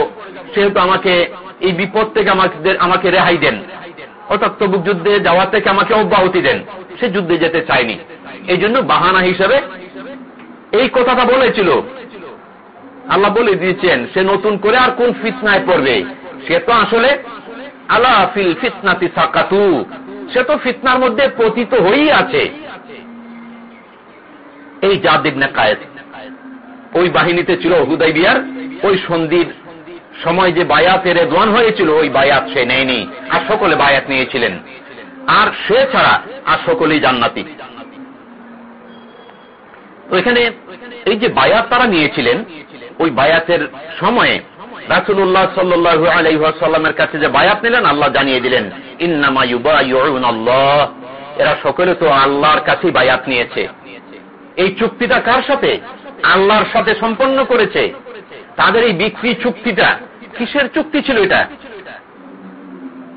সেহেতু আমাকে এই বিপদ থেকে আমাদের আমাকে রেহাই দেন। অর্থাৎ তবুক যুদ্ধে যাওয়া থেকে আমাকে অব্যাহতি দেন। সে যুদ্ধে যেতে চায়নি। এই জন্য বাহানা হিসাবে এই কথাটা বলেছিল। আল্লাহ বলে দিয়েছেন, সে নতুন করে আর কোন ফিতনায় পড়বে? সে তো আসলে আল্লাহ ফিল ফিতনাতি সাকাতু। সে তো ফিতনার মধ্যে পতিত হয়েই আছে। এই জাদিক না কায়েদ। ওই বাহিনীতে ছিল হুদাই বিয়ার ওই সন্ধির সময় যে বায়াতের দোয়ান হয়েছিল, ওই বায়াত সে নেয়নি, আর সকলে বায়াত নিয়েছিলেন। আর সে ছাড়া আর সকলেই জান্নাতি। তো এখানে এই যে বায়াত তারা নিয়েছিলেন, ওই বায়াতের সময়ে রাসুল্লাহ সাল্লু আলাইসাল্লামের কাছে যে বায়াত নিলেন, আল্লাহ জানিয়ে দিলেন, ইন্নামা ইউবা আল্লাহ এরা সকলে তো আল্লাহর কাছেই বায়াত নিয়েছে। এই চুক্তিটা কার সাথে? আল্লাহর সাথে সম্পন্ন করেছে। তাদের এই বিক্রি চুক্তিটা কিসের চুক্তি ছিল এটা?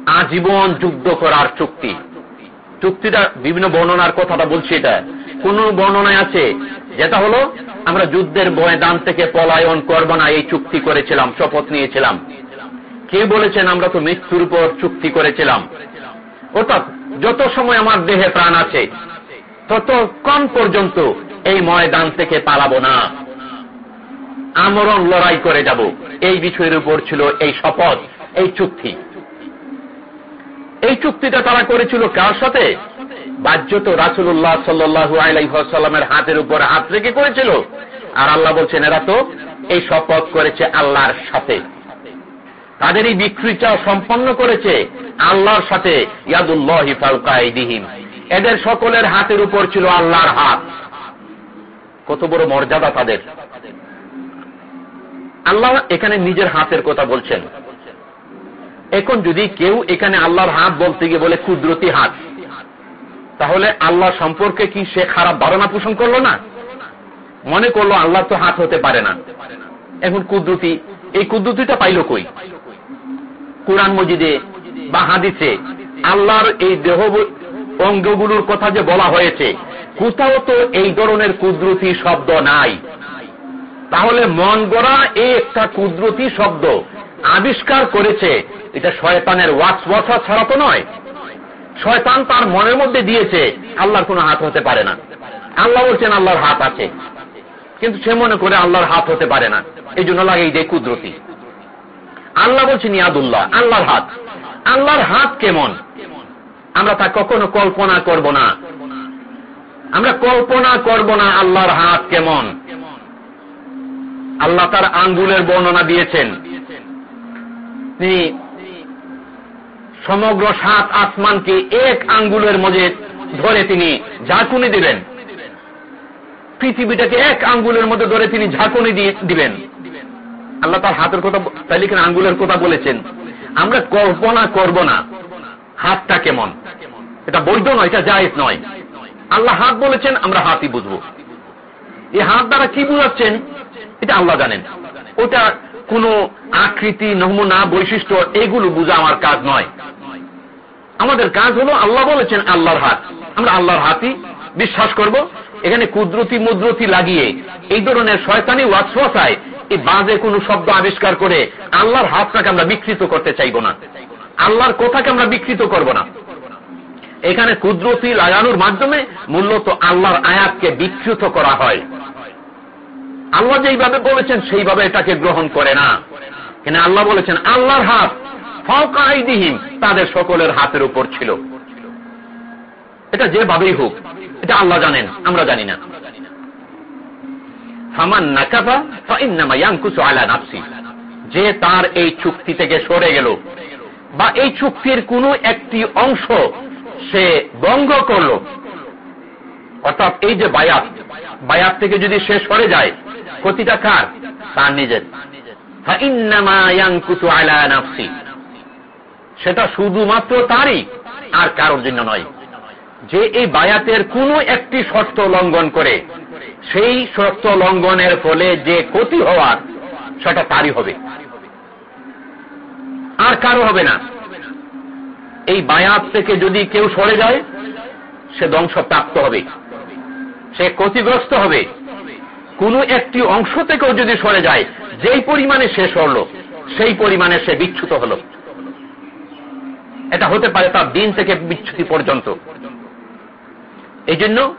আজীবন যুদ্ধ করার চুক্তি। চুক্তিটা বিভিন্ন বর্ণনার কথাটা বলছি এটা। কোন বর্ণনায় আছে? যেটা হলো, আমরা যুদ্ধের ময়দান থেকে পলায়ন করব না, এই চুক্তি করেছিলাম, শপথ নিয়েছিলাম। কে বলেছেন, আমরা তো মৃত্যুর উপর চুক্তি করেছিলাম। অর্থাৎ যত সময় আমার দেহে প্রাণ আছে, তত কম পর্যন্ত এই ময়দান থেকে পালাবো না। আমরণ লড়াই করে যাব। এই বিষয়ের উপর ছিল এই শপথ, এই চুক্তি। এই চুক্তিটা তারা করেছিল কার সাথে? বাহ্যত রাসুল্লাহ সাল্লু আলাইসাল্লামের হাতের উপর হাত রেখে করেছিল। আর আল্লাহ বলছেন, এরা তো এই শপথ করেছে আল্লাহর সাথে। তাদের এই বিক্রিটা সম্পন্ন করেছে আল্লাহর সাথে, ইয়াদুল্লাহ ফাউকাইদিহিম এদের সকলের হাতের উপর ছিল আল্লাহর হাত। কত বড় মর্যাদা তাদের। আল্লাহ এখানে নিজের হাতের কথা বলছেন। এখন যদি কেউ এখানে আল্লাহর হাত বলতে গিয়ে বলে, কুদরতি হাত তাহলে আল্লাহ সম্পর্কে কি সে খারাপ ধারণা পোষণ করল না? মনে করল আল্লাহ তো হাত হতে পারে না। এখন কুদরতি, এই কুদরতিটা পাইল কই? কোরআন মজিদে বা হাদিসে আল্লাহর এই দেহ অঙ্গগুলোর কথা যে বলা হয়েছে, কোথাও তো এই ধরনের কুদরতি শব্দ নাই। তাহলে মন গড়া এই একটা কুদরতি শব্দ আবিষ্কার করেছে, এটা শয়তানের ওয়াচ বছা ছাড়া তো নয়। শয়তান তার মনের মধ্যে দিয়েছে, আল্লাহর কোনো হাত হতে পারে না। আল্লাহ বলছেন, আল্লাহর হাত আছে। কিন্তু সে মনে করে আল্লাহর হাত হতে পারে না। এই জন্য লাগে এই যে কুদরতি। আল্লাহ বলছেন, ইয়াদুল্লাহ, আল্লাহর হাত। আল্লাহর হাত কেমন? আমরা তা কখনো কল্পনা করব না। আমরা কল্পনা করব না আল্লাহর হাত কেমন। আল্লাহ তার আঙ্গুলের বর্ণনা দিয়েছেন। তিনি সমগ্র সাত আসমানকে এক আঙ্গুলের মধ্যে ধরে তিনি ঝাঁকুনি দিবেন। পৃথিবীটাকে এক আঙ্গুলের মধ্যে ধরে তিনি ঝাঁকুনি দিবেন। আল্লাহ তার হাতের কথা তাহলে এখানে আঙ্গুলের কথা বলেছেন। আমরা কল্পনা করব না। হাতটা কেমন? এটা বৈধ নয়, এটা জায়েজ নয়। আল্লাহ হাত বলেছেন, আমরা হাতই বুঝব। এই হাত দ্বারা কি বুঝাচ্ছেন? এটা আল্লাহ জানেন। ওটা কোন আকৃতি, নমুনা, বৈশিষ্ট্য, এগুলো বুঝা আমার কাজ নয়। আমাদের কাজ হলো আল্লাহ বলেছেন, আল্লাহর হাত। আমরা আল্লাহর হাতই বিশ্বাস করব। এখানে কুদরতি মুদ্রতি লাগিয়ে এই ধরনের শয়তানি ওয়াসওয়াসায় এই বাজে কোন শব্দ আবিষ্কার করে আল্লাহর হাতটাকে আমরা বিকৃত করতে চাইব না। আল্লাহর কথাকে আমরা বিকৃত করব না। এখানে কুদরতি লাগানোর মাধ্যমে মূলত আল্লাহর আয়াতকে বিকৃত করা হয়। আল্লাহ যেইভাবে বলেছেন, সেইভাবে এটাকে গ্রহণ করে না। কিন্তু আল্লাহ বলেছেন, আল্লাহর হাত ফাউকাইদিহীন তাদের সকলের হাতের উপর ছিল। এটা যেভাবেই হোক, এটা আল্লাহ জানেন, আমরা জানি না। ফামান নাকাফা ফাইন্নামা ইয়ানকুসু আলা নাফসি। যে তার এই চুক্তি থেকে সরে গেল বা এই চুক্তির কোনো একটি অংশ সে বঙ্গ করল। অর্থাৎ এই যে বায়াত বায়াত থেকে যদি সে সরে যায়, ক্ষতিটা কার? তার নিজের। সেটা শুধুমাত্র তারই, আর কারোর জন্য নয়। যে এই বায়াতের কোনো একটি শর্ত লঙ্ঘন করে, সেই শর্ত লঙ্ঘনের ফলে যে ক্ষতি হওয়ার, সেটা তারই হবে। আর কারও হবে না। এই বায়াত থেকে যদি কেউ সরে যায়, সে ধ্বংস প্রাপ্ত হবে। সে ক্ষতিগ্রস্ত হবে। কোনো একটি অংশ থেকেও যদি সরে যায়, যেই পরিমাণে সে সরল, সেই পরিমাণে সে বিচ্ছুত হল। এটা হতে পারে তার দিন থেকে বিচ্ছুতি পর্যন্ত। এই জন্য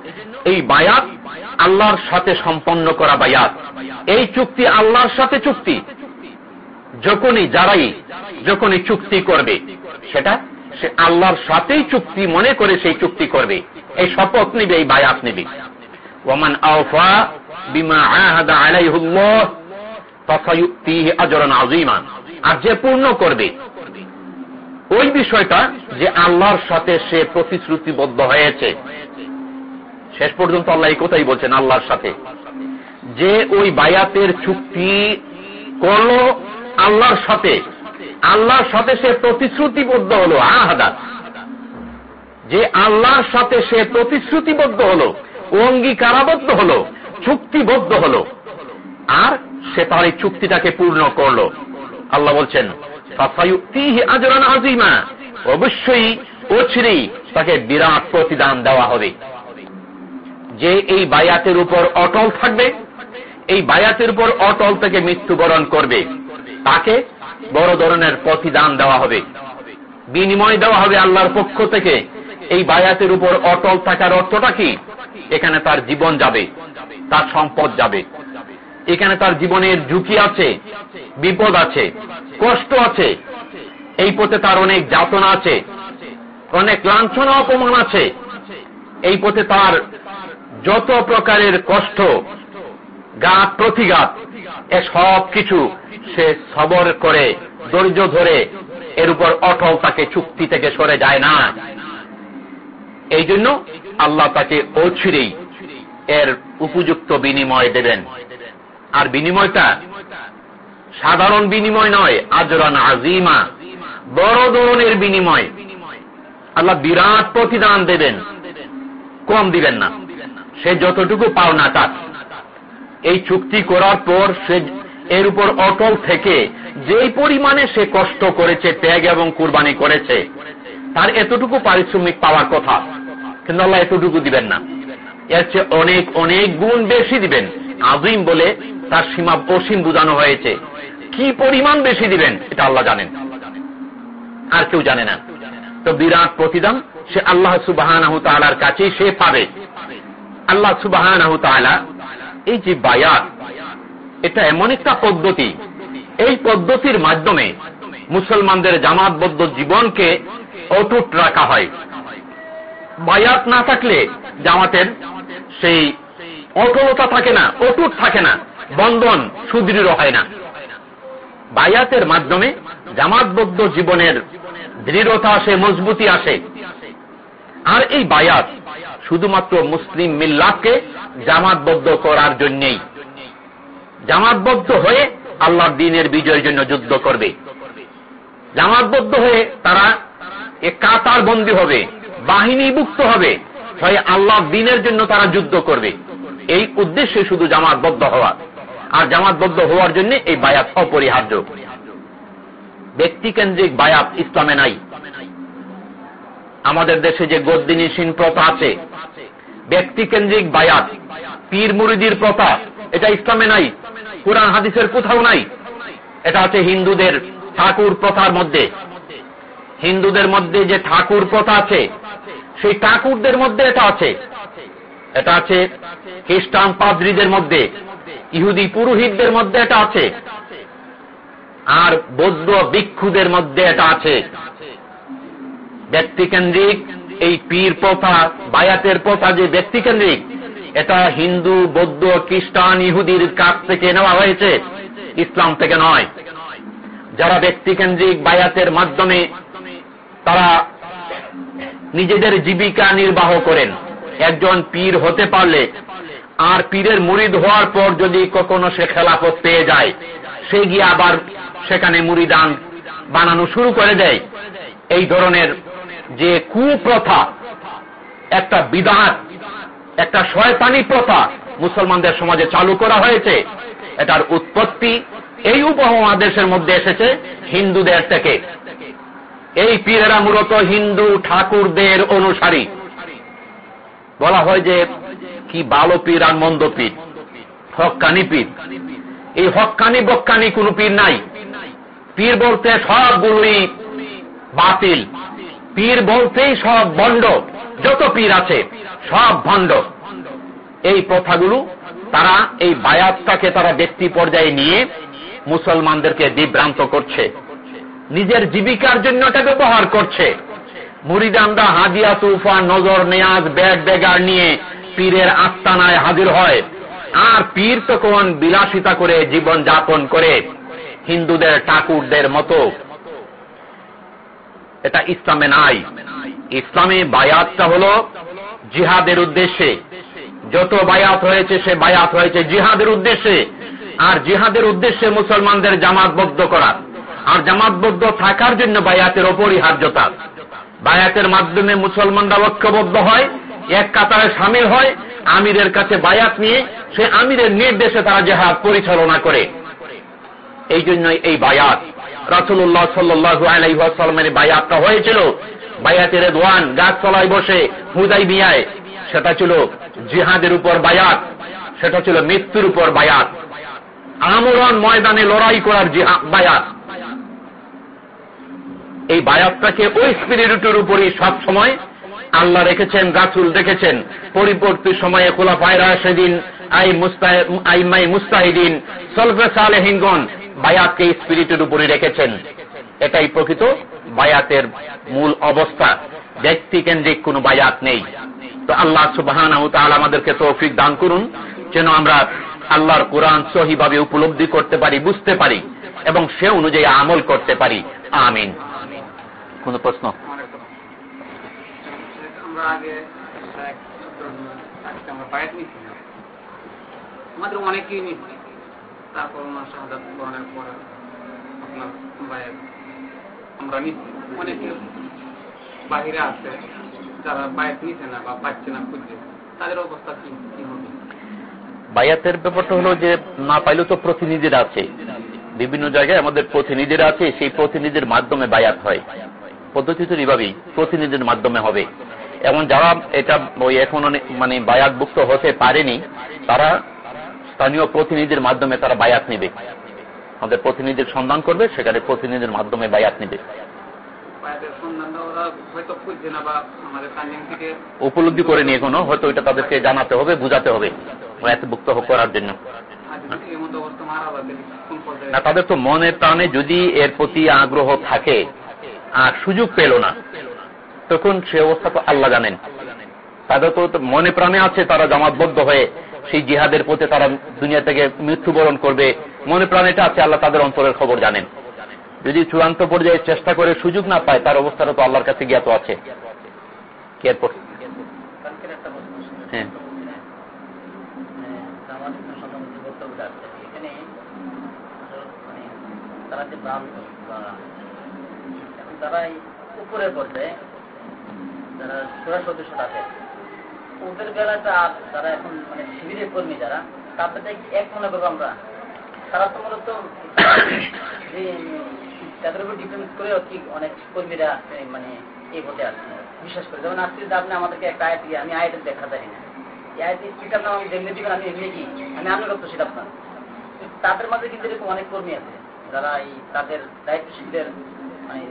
এই বায়াত আল্লাহর সাথে সম্পন্ন করা বায়াত। এই চুক্তি আল্লাহর সাথে চুক্তি। যখনই যারাই, যখনই চুক্তি করবে, সেটা সে আল্লাহর সাথেই চুক্তি মনে করে সেই চুক্তি করবে। এই শপথ নিবে, এই বায়াত নিবে। ওমান আওফা আর যে পূর্ণ করবে, ওই বিষয়টা যে আল্লাহর সাথে সে প্রতিশ্রুতিবদ্ধ হয়েছে। শেষ পর্যন্ত আল্লাহ কথাই বলছেন, আল্লাহর সাথে। যে ওই বায়াতের চুক্তি করল আল্লাহর সাথে। আল্লাহর সাথে সে প্রতিশ্রুতিবদ্ধ হলো, আহাদা। যে আল্লাহর সাথে সে প্রতিশ্রুতিবদ্ধ হলো অঙ্গীকারাবদ্ধ হলো, চুক্তিবদ্ধ হলো, আর সে তার এই চুক্তিটাকে পূর্ণ করল। আল্লাহ বলছেন আজরান আজিমা অবশ্যই অচিরেই তাকে বিরাট প্রতিদান দেওয়া হবে। যে এই বায়াতের উপর অটল থাকবে, এই বায়াতের উপর অটল থেকে মৃত্যুবরণ করবে। তাকে বড় ধরনের প্রতিদান দেওয়া হবে। বিনিময় দেওয়া হবে আল্লাহর পক্ষ থেকে। এই বায়াতের উপর অটল থাকার অর্থটা কি? এখানে তার জীবন যাবে, তার সম্পদ যাবে। এখানে তার জীবনের ঝুঁকি আছে, বিপদ আছে, কষ্ট আছে। এই পথে তার অনেক যাতনা আছে, অনেক লাঞ্ছনা, অপমান আছে। এই পথে তার যত প্রকারের কষ্ট, গাত, প্রতিঘাত এ সব কিছু সে সবর করে, ধৈর্য ধরে, এর উপর অটল তাকে চুক্তি থেকে সরে যায় না। এই জন্য আল্লাহ তাকে অছিরেই এর উপযুক্ত বিনিময় দেবেন। আর বিনিময়টা সাধারণ বিনিময় নয়, আজরান আজিমা, বড় ধরনের বিনিময়। আল্লাহ বিরাট প্রতিদান দেবেন, কম দিবেন না। সে যতটুকু পাওনা তার। এই চুক্তি করার পর সে এর উপর অটল থেকে যেই পরিমাণে সে কষ্ট করেছে, ত্যাগ এবং কুরবানি করেছে, তার এতটুকু পারিশ্রমিক পাওয়ার কথা। কিন্তু আল্লাহ এতটুকু দিবেন না। এর চেয়ে অনেক অনেক গুণ বেশি দিবেন। আজিম বলে তার সীমা অসীম বোঝানো হয়েছে। কি পরিমাণ বেশি দিবেন, এটা আল্লাহ জানেন। আর কেউ জানে না। তো বিরাট প্রতিদান সে আল্লাহ সুবাহ কাছেই সে পাবে। আল্লাহ সুবাহ এই যে বায়াত, এটা এমন একটা পদ্ধতি। এই পদ্ধতির মাধ্যমে মুসলমানদের জামাতবদ্ধ জীবনকে অটুট রাখা হয়। বায়াত না থাকলে জামাতের সেই অটলতা থাকে না, অটুট থাকে না, বন্ধন সুদৃঢ় হয় না। বায়াতের মাধ্যমে জামাতবদ্ধ জীবনের দৃঢ়তা আসে, মজবুতি আসে। আর এই বায়াত শুধুমাত্র মুসলিম মিল্লাতকে জামাতবদ্ধ করার জন্যেই। জামাতবদ্ধ হয়ে আল্লাহর দিনের বিজয়ের জন্য যুদ্ধ করবে। জামাতবদ্ধ হয়ে তারা এ কাতার বন্দী হবে বাহিনীভুক্ত হবে, হয় আল্লাহ দিনের জন্য তারা যুদ্ধ করবে। এই উদ্দেশ্যে শুধু জামাতবদ্ধ হওয়া। আর জামাতবদ্ধ হওয়ার জন্য এই বায়াত অপরিহার্য। ব্যক্তিকেন্দ্রিক বায়াত ইসলামে নাই। আমাদের দেশে যে গদ্দিনীসীন প্রথা আছে, ব্যক্তিকেন্দ্রিক বায়াত, পীর মুরিদির প্রথা, এটা ইসলামে নাই, কোরআন হাদিসের কোথাও নাই। এটা আছে হিন্দুদের ঠাকুর প্রথার মধ্যে। হিন্দুদের মধ্যে যে ঠাকুর প্রথা আছে, সেই ঠাকুরদের মধ্যে এটা আছে। এটা আছে খ্রিস্টান পাদ্রীদের মধ্যে, ইহুদি পুরোহিতদের মধ্যে এটা আছে। আর বৌদ্ধ ভিক্ষুদের মধ্যে এটা আছে। ব্যক্তিকেন্দ্রিক, এই পীর প্রথা, বায়াতের প্রথা যে ব্যক্তিকেন্দ্রিক, এটা হিন্দু, বৌদ্ধ, খ্রিস্টান, ইহুদির কাছ থেকে নেওয়া হয়েছে, ইসলাম থেকে নয়। যারা ব্যক্তিকেন্দ্রিক, বায়াতের মাধ্যমে তারা নিজেদের জীবিকা নির্বাহ করেন। একজন পীর হতে পারলে, আর পীরের মুরিদ হওয়ার পর যদি কখনো সে খেলাফত পেয়ে যায়, সে গিয়ে আবার সেখানে মুড়িদান বানানো শুরু করে দেয়। এই ধরনের যে কুপ্রথা, একটা বিধান, একটা শয়তানি প্রথা মুসলমানদের সমাজে চালু করা হয়েছে, এটার উৎপত্তি এই উপমহাদেশের মধ্যে এসেছে হিন্দুদের থেকে। এই পীরেরা মূলত হিন্দু ঠাকুরদের অনুসারী। বলা হয় যে, কি ভালো পীর আর মন্দ পীর হকানি পীর। এই হকানি বক্কানি কোন পীর নাই। পীর বলতে সবগুলোই বাতিল। পীর বলতেই সব বন্ড যত পীর আছে, সব ভণ্ড। এই প্রথাগুলো তারা এই বায়াতটাকে তারা ব্যক্তি পর্যায়ে নিয়ে মুসলমানদেরকে বিভ্রান্ত করছে। নিজের জীবিকার জন্য এটা ব্যবহার করছে। মুরিদান্দা হাজিয়া তুফা নজর, নেয়াজ, ব্যাগ, ব্যাগার নিয়ে পীরের আস্তানায় হাজির হয়। আর পীর তখন বিলাসিতা করে জীবন যাপন করে হিন্দুদের, ঠাকুরদের মতো এটা ইসলামে নাই। ইসলামে বায়াতটা হল জিহাদের উদ্দেশ্যে। যত বায়াত হয়েছে, সে বায়াত হয়েছে জিহাদের উদ্দেশ্যে। আর জিহাদের উদ্দেশ্যে মুসলমানদের জামাতবদ্ধ করা। আর জামাতবদ্ধ থাকার জন্য বায়াতের অপরিহার্যতা। বায়াতের মাধ্যমে মুসলমানরা ঐক্যবদ্ধ হয়, এক কাতারে সামিল হয়, আমিরের কাছে বায়াত নিয়ে সে আমিরের নির্দেশে তারা জেহাদ পরিচালনা করে। এই জন্যই এই বায়াত। রাসুল্লাহ সাল্লু আলাইসালামের বায়াতটা হয়েছিল। বায়াতের দোয়ান গাছতলায় বসে হুদাই বিয়ায় সেটা ছিল জিহাদের উপর বায়াত, সেটা ছিল মৃত্যুর উপর বায়াত। আমরণ ময়দানে লড়াই করার বায়াত। এই বায়াতটাকে ওই স্পিরিটের উপরই সব সময় আল্লাহ রেখেছেন, রাসুল রেখেছেন। পরিবর্তী সময়ে খোলা পায়রা সেদিন আই মুস্তাহ আই মাই মুস্তাহিদিন, সলফে সালেহিনগণ বায়াতকে স্পিরিটের উপরে রেখেছেন। এটাই প্রকৃত বায়াতের মূল অবস্থা। ব্যক্তি কেন্দ্রিক কোন বায়াত নেই। তো আল্লাহ সুবাহান আমাদেরকে তৌফিক দান করুন, যেন আমরা আল্লাহর কোরআন সহিভাবে উপলব্ধি করতে পারি, বুঝতে পারি, এবং সে অনুযায়ী আমল করতে পারি। আমিন। কোন প্রশ্ন? আমাদের অনেকেই তারপর ওনার শাহাদ গ্রহণের পর আপনার বায়ের আমরা অনেকে বাহিরে আছে, যারা বায়ের নিচ্ছে না বা পাচ্ছে না খুঁজছে তাদের অবস্থা কি কি হবে? বায়াতের ব্যাপারটা হলো যে না পাইলেও তো প্রতিনিধিরা আছে। বিভিন্ন জায়গায় আমাদের প্রতিনিধিরা আছে, সেই প্রতিনিধির মাধ্যমে বায়াত হয়। পদ্ধতি তো এইভাবেই প্রতিনিধির মাধ্যমে হবে। এবং যারা এটা ওই এখন মানে বায়াতভুক্ত হতে পারেনি, তারা স্থানীয় প্রতিনিধির মাধ্যমে তারা বায়াত নিবে। আমাদের প্রতিনিধির সন্ধান করবে, সেখানে প্রতিনিধির মাধ্যমে বায়াত নিবে। উপলব্ধি করে নিয়ে কোনো, হয়তো ওইটা তাদেরকে জানাতে হবে, বুঝাতে হবে, বায়াতভুক্ত করার জন্য। না, তাদের তো মনে প্রাণে যদি এর প্রতি আগ্রহ থাকে, আর সুযোগ পেল না, তখন সে অবস্থা তো আল্লাহ জানেন। তাদের তো মনে প্রাণে আছে, তারা জামাতবদ্ধ হয়ে সেই জিহাদের প্রতি তারা দুনিয়া থেকে মৃত্যুবরণ করবে। মনে প্রাণেটা আছে, আল্লাহ তাদের অন্তরের খবর জানেন। যদি চূড়ান্ত পর্যায়ে চেষ্টা করে সুযোগ না পায়, তার অবস্থাটা তো আল্লাহর কাছে জ্ঞাত আছে। হ্যাঁ। তারা উপরের পর্যায়ে সুরা সদস্য থাকে ওদের বেলাটা যারা এখন মানে শিবিরের কর্মী যারা তাদের কি এক মনে করব আমরা। তারা তো মূলত তাদের উপর ডিপেন্ড করে কি অনেক কর্মীরা মানে এই পথে আসছে। বিশ্বাস করে, যেমন আজকে আপনি আমাদেরকে একটা আয়াত দিয়ে, আমি আয়াতের দেখা যাই না। আমি এমনি কি? আমি আপনার তাদের মাঝে কিন্তু এরকম অনেক কর্মী আছে, যারা এই তাদের দায়িত্বশীলদের মানে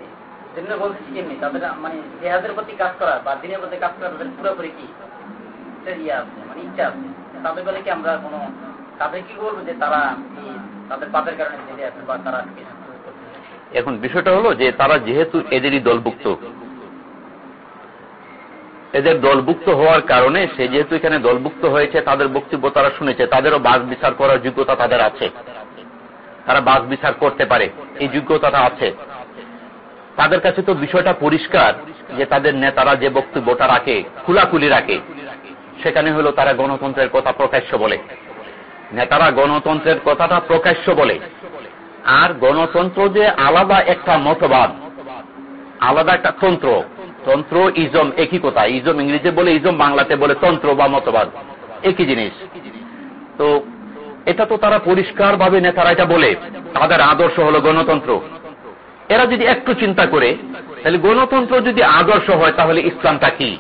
বলতেছি তাদের মানে জেহাদের প্রতি কাজ করা বা দিনের প্রতি কাজ করা তাদের পুরোপুরি কি? ইয়ে আছে মানে ইচ্ছা আছে। তাদের বলে কি আমরা কোনো তাদের কি বলব যে তারা তাদের পাপের কারণে জেলে আছে বা তারা এখন বিষয়টা হলো যে তারা যেহেতু এদেরই দলভুক্ত। এদের দলভুক্ত হওয়ার কারণে সে যেহেতু এখানে দলভুক্ত হয়েছে, তাদের বক্তব্য তারা শুনেছে, তাদেরও বাস বিচার করার যোগ্যতা তাদের আছে। তারা বাস বিচার করতে পারে, এই যোগ্যতাটা আছে। তাদের কাছে তো বিষয়টা পরিষ্কার যে তাদের নেতারা যে বক্তব্যটা রাখে, খুলাখুলি রাখে। সেখানে হলো তারা গণতন্ত্রের কথা প্রকাশ্য বলে। নেতারা গণতন্ত্রের কথাটা প্রকাশ্য বলে। আর গণতন্ত্র যে আলাদা একটা মতবাদ, আলাদা একটা তন্ত্র। তন্ত্র, ইজম একই কথা। ইজম ইংরেজি বলে, ইজম বাংলাতে বলে তন্ত্র বা মতবাদ। একই জিনিস। তো এটা তো তারা পরিষ্কার ভাবে নেতারা এটা বলে। তাদের আদর্শ হলো গণতন্ত্র। এরা যদি একটু চিন্তা করে, তাহলে গণতন্ত্র যদি আদর্শ হয়, তাহলে ইসলামটা কি?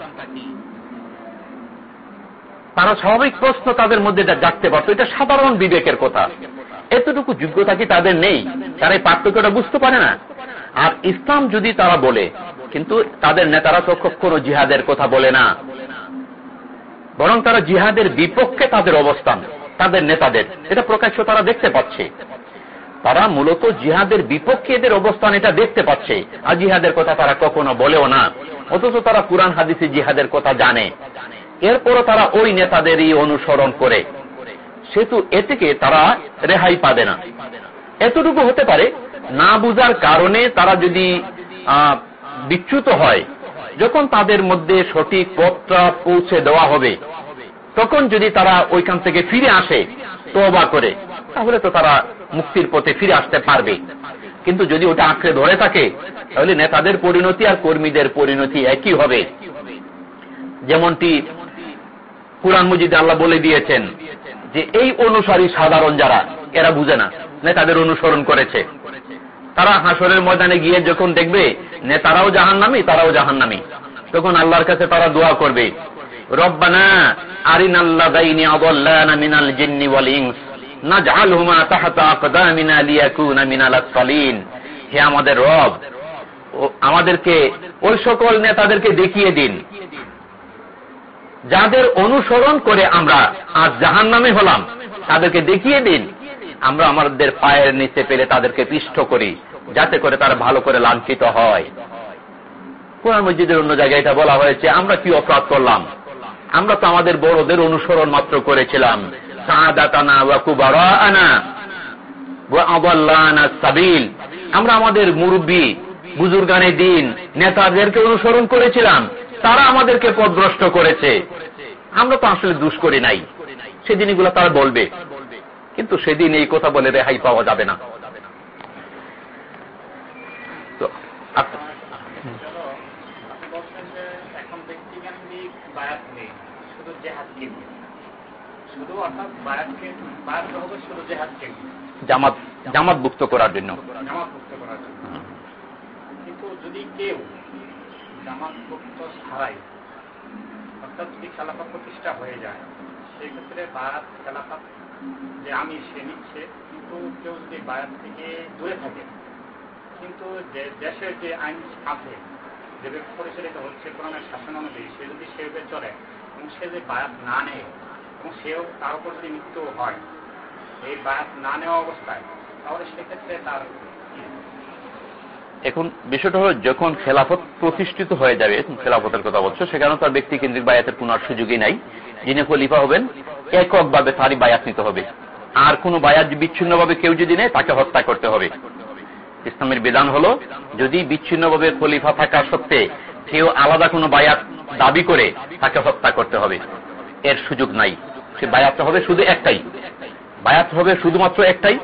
তারা স্বাভাবিক প্রশ্ন তাদের মধ্যে জাগতে পারতো, এটা সাধারণ বিবেকের কথা। এতটুকু যোগ্যতা কি তাদের নেই? তারা এই পার্থক্যটা বুঝতে পারে না। আর ইসলাম যদি তারা বলে, কিন্তু তাদের নেতারা তো কখনো জিহাদের কথা বলে না। বরং তারা জিহাদের বিপক্ষে তাদের অবস্থান, তাদের নেতাদের, এটা প্রকাশ্য তারা দেখতে পাচ্ছে। তারা মূলত জিহাদের বিপক্ষে এদের অবস্থান এটা দেখতে পাচ্ছে। আর জিহাদের কথা তারা কখনো বলেও না। অথচ তারা কোরআন, হাদিসে জিহাদের কথা জানে। এরপরও তারা ওই নেতাদেরই অনুসরণ করে। সেতু এ থেকে তারা রেহাই পাবে না। এতটুকু হতে পারে, না বুঝার কারণে তারা যদি বিচ্যুত হয়, যখন তাদের মধ্যে সঠিক পথটা পৌঁছে দেওয়া হবে, তখন যদি তারা ওইখান থেকে ফিরে আসে তোবা করে, তাহলে তো তারা মুক্তির পথে ফিরে আসতে পারবে। কিন্তু যদি ওটা আঁকড়ে ধরে থাকে, তাহলে নেতাদের পরিণতি আর কর্মীদের পরিণতি একই হবে। যেমনটি কোরআন মজিদে আল্লাহ বলে দিয়েছেন যে এই অনুসারী সাধারণ যারা, এরা বুঝে না, নেতাদের অনুসরণ করেছে। তারা হাসরের ময়দানে গিয়ে যখন দেখবে নেতারাও জাহান নামি তারাও জাহান নামি তখন আল্লাহর কাছে তারা দোয়া করবে, রব্বানা আরিন আল্লাহ মিনাল জিন্নি ইংস আমাদের রব আমাদেরকে ওই সকল নেতাদেরকে দেখিয়ে দিন। যাদের অনুসরণ করে আমরা আজ জাহান নামে হলাম, তাদেরকে দেখিয়ে দিন। আমরা আমাদের পায়ের নিচে পেলে তাদেরকে পিষ্ট করি, যাতে করে তারা ভালো করে লাঞ্ছিত হয়। কোরআন মসজিদের অন্য জায়গায় এটা বলা হয়েছে, আমরা কি অপরাধ করলাম? আমরা তো আমাদের বড়দের অনুসরণ মাত্র করেছিলাম। আমরা আমাদের মুরব্বী, বুজুর্গানে দিন, নেতাদেরকে অনুসরণ করেছিলাম। তারা আমাদেরকে পদভ্রষ্ট করেছে। আমরা তো আসলে দুষ করি নাই। সেদিন এগুলো তারা বলবে। কিন্তু সেদিন এই কথা বলে রেহাই পাওয়া যাবে না। জামাত জামাত মুক্ত করার জন্য। কিন্তু যদি কেউ জামাত ছাড়াই অর্থাৎ যদি খেলাফা প্রতিষ্ঠা হয়ে যায় সেই ক্ষেত্রে বায়াত খেলাফা যে আমি, সে নিচ্ছে। কিন্তু কেউ যদি বায়াত থেকে দূরে থাকে, কিন্তু যে দেশের যে আইন আছে যেভাবে পরিচালিত হচ্ছে কোরআনের শাসন অনুযায়ী, সে যদি সেভাবে চলে এবং সে যদি বায়াত না নেয় এবং সেও তার উপর যদি মৃত্যু হয়, এই বায়াত না নেওয়া অবস্থায়, তাহলে সেক্ষেত্রে তার এখন বিষয়টা হলো, যখন খেলাফত প্রতিষ্ঠিত হয়ে যাবে খেলাফতের কথা বলছো সেখানে তার ব্যক্তি কেন্দ্রিক বায়াতের কোন সুযোগই নাই। যিনি খলিফা হবেন, এককভাবে তারই বায়াত নিতে হবে। আর কোন বায়াত বিচ্ছিন্নভাবে কেউ যদি নেয়, তাকে হত্যা করতে হবে। ইসলামের বিধান হলো, যদি বিচ্ছিন্নভাবে খলিফা থাকা সত্ত্বে কেউ আলাদা কোনো বায়াত দাবি করে, তাকে হত্যা করতে হবে। এর সুযোগ নাই। সে বায়াতটা হবে শুধু একটাই। বায়াত হবে শুধুমাত্র একটাই।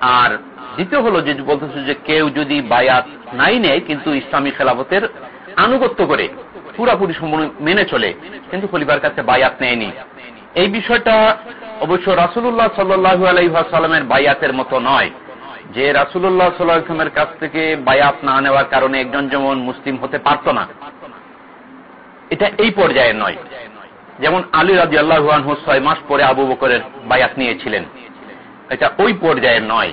আর দ্বিতীয় হলো যে বলতেছে যে কেউ যদি বায়াত নাই নেয়, কিন্তু ইসলামী খেলাফতের আনুগত্য করে, পুরাপুরি সম্পূর্ণ মেনে চলে, কিন্তু খলিফার কাছে বায়াত নেয়নি। এই বিষয়টা অবশ্য রাসুল্লাহ সাল্লু আলাইসাল্লামের বায়াতের মতো নয়, যে রাসুল্লাহ সাল্লামের কাছ থেকে বায়াত না নেওয়ার কারণে একজন যেমন মুসলিম হতে পারত না, এটা এই পর্যায়ে নয়। যেমন আলী রাজি আল্লাহান ছয় মাস পরে আবু বকরের বায়াত নিয়েছিলেন, এটা ওই পর্যায়ে নয়।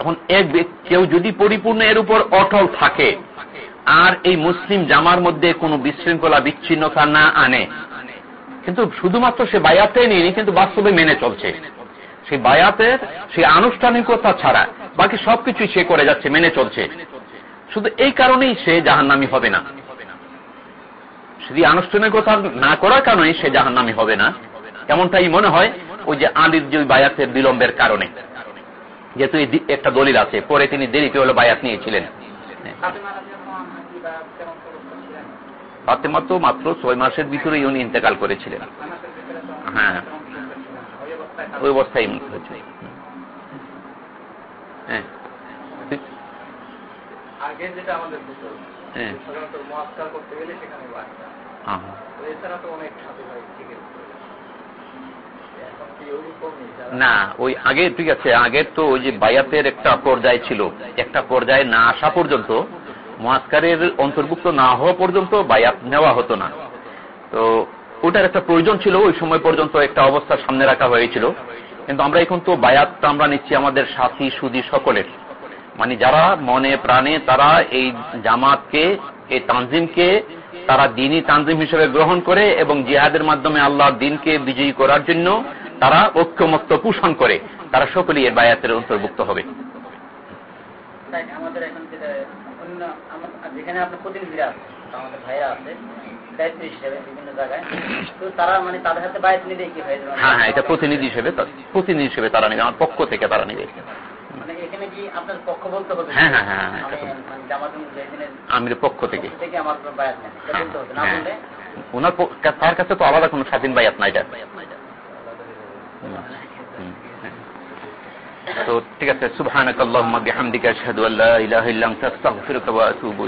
এখন এক কেউ যদি পরিপূর্ণ এর উপর অটল থাকে, আর এই মুসলিম জামার মধ্যে কোনো বিশৃঙ্খলা বিচ্ছিন্নতা না আনে। কিন্তু শুধুমাত্র সে বায়াতে নিয়ে কিন্তু বাস্তবে মেনে চলছে। সেই বায়াতের সেই আনুষ্ঠানিকতা ছাড়া বাকি সবকিছুই সে করে যাচ্ছে, মেনে চলছে। শুধু এই কারণেই সে জাহান্নামি হবে না। শুধু আনুষ্ঠানিকতা না করার কারণেই সে জাহান্নামি হবে না। এমনটাই মনে হয়, ওই যে আলীর যে বায়াতের বিলম্বের কারণে। যেহেতু একটা দলিল আছে। পরে তিনি দেরিতে হলো বায়াত নিয়েছিলেন। ফাতেমা তো মাত্র ছয় মাসের ভিতরে উনি ইন্তেকাল করেছিলেন। হ্যাঁ। ওই অবস্থায় হ্যাঁ। আগে যেটা আমাদের হ্যাঁ। করতে গেলে সেখানে হ্যাঁ। এছাড়া তো অনেক সাথী ভাই ঠিক না, ওই আগে ঠিক আছে, আগের তো ওই যে বায়াতের একটা পর্যায় ছিল। একটা পর্যায়ে না আসা পর্যন্ত মহাস্কারের অন্তর্ভুক্ত না হওয়া পর্যন্ত বায়াত নেওয়া হতো না। তো ওটার একটা প্রয়োজন ছিল, ওই সময় পর্যন্ত একটা অবস্থা সামনে রাখা হয়েছিল। কিন্তু আমরা এখন তো বায়াতটা আমরা নিচ্ছি আমাদের সাথী, সুদী সকলের। মানে যারা মনে প্রাণে তারা এই জামাতকে, এই তানজিমকে তারা দিনই তানজিম হিসেবে গ্রহণ করে এবং জিহাদের মাধ্যমে আল্লাহ দিনকে বিজয়ী করার জন্য তারা ঐক্যমত্য পোষণ করে তারা সকলেই এর বায়াতের অন্তর্ভুক্ত হবে। আমাদের এখন যেটা অন্য যেখানে আপনার প্রতিনিধিরা আছে আমাদের ভাইরা আছে দায়িত্ব হিসেবে বিভিন্ন জায়গায় তো তারা মানে তাদের হাতে বাইরে নিলে কি হয়ে? যাবে হ্যাঁ হ্যাঁ এটা প্রতিনিধি হিসেবে প্রতিনিধি হিসেবে তারা নেবে আমার পক্ষ থেকে তারা নেবে। মানে এখানে কি আপনার পক্ষ বলতে হবে? হ্যাঁ, হ্যাঁ, হ্যাঁ, হ্যাঁ, মানে আমির পক্ষ থেকে। আমার বায়াত নেন। ওনার তার কাছে তো আলাদা কোনো স্বাধীন বায়াত নাই এটা। তো ঠিক আছে সুবহানাকাল্লাহুম্মা বিহামদিকা আশহাদু আল্লা ইলাহা ইল্লা আনতা আস্তাগফিরুকা ওয়া আতুবু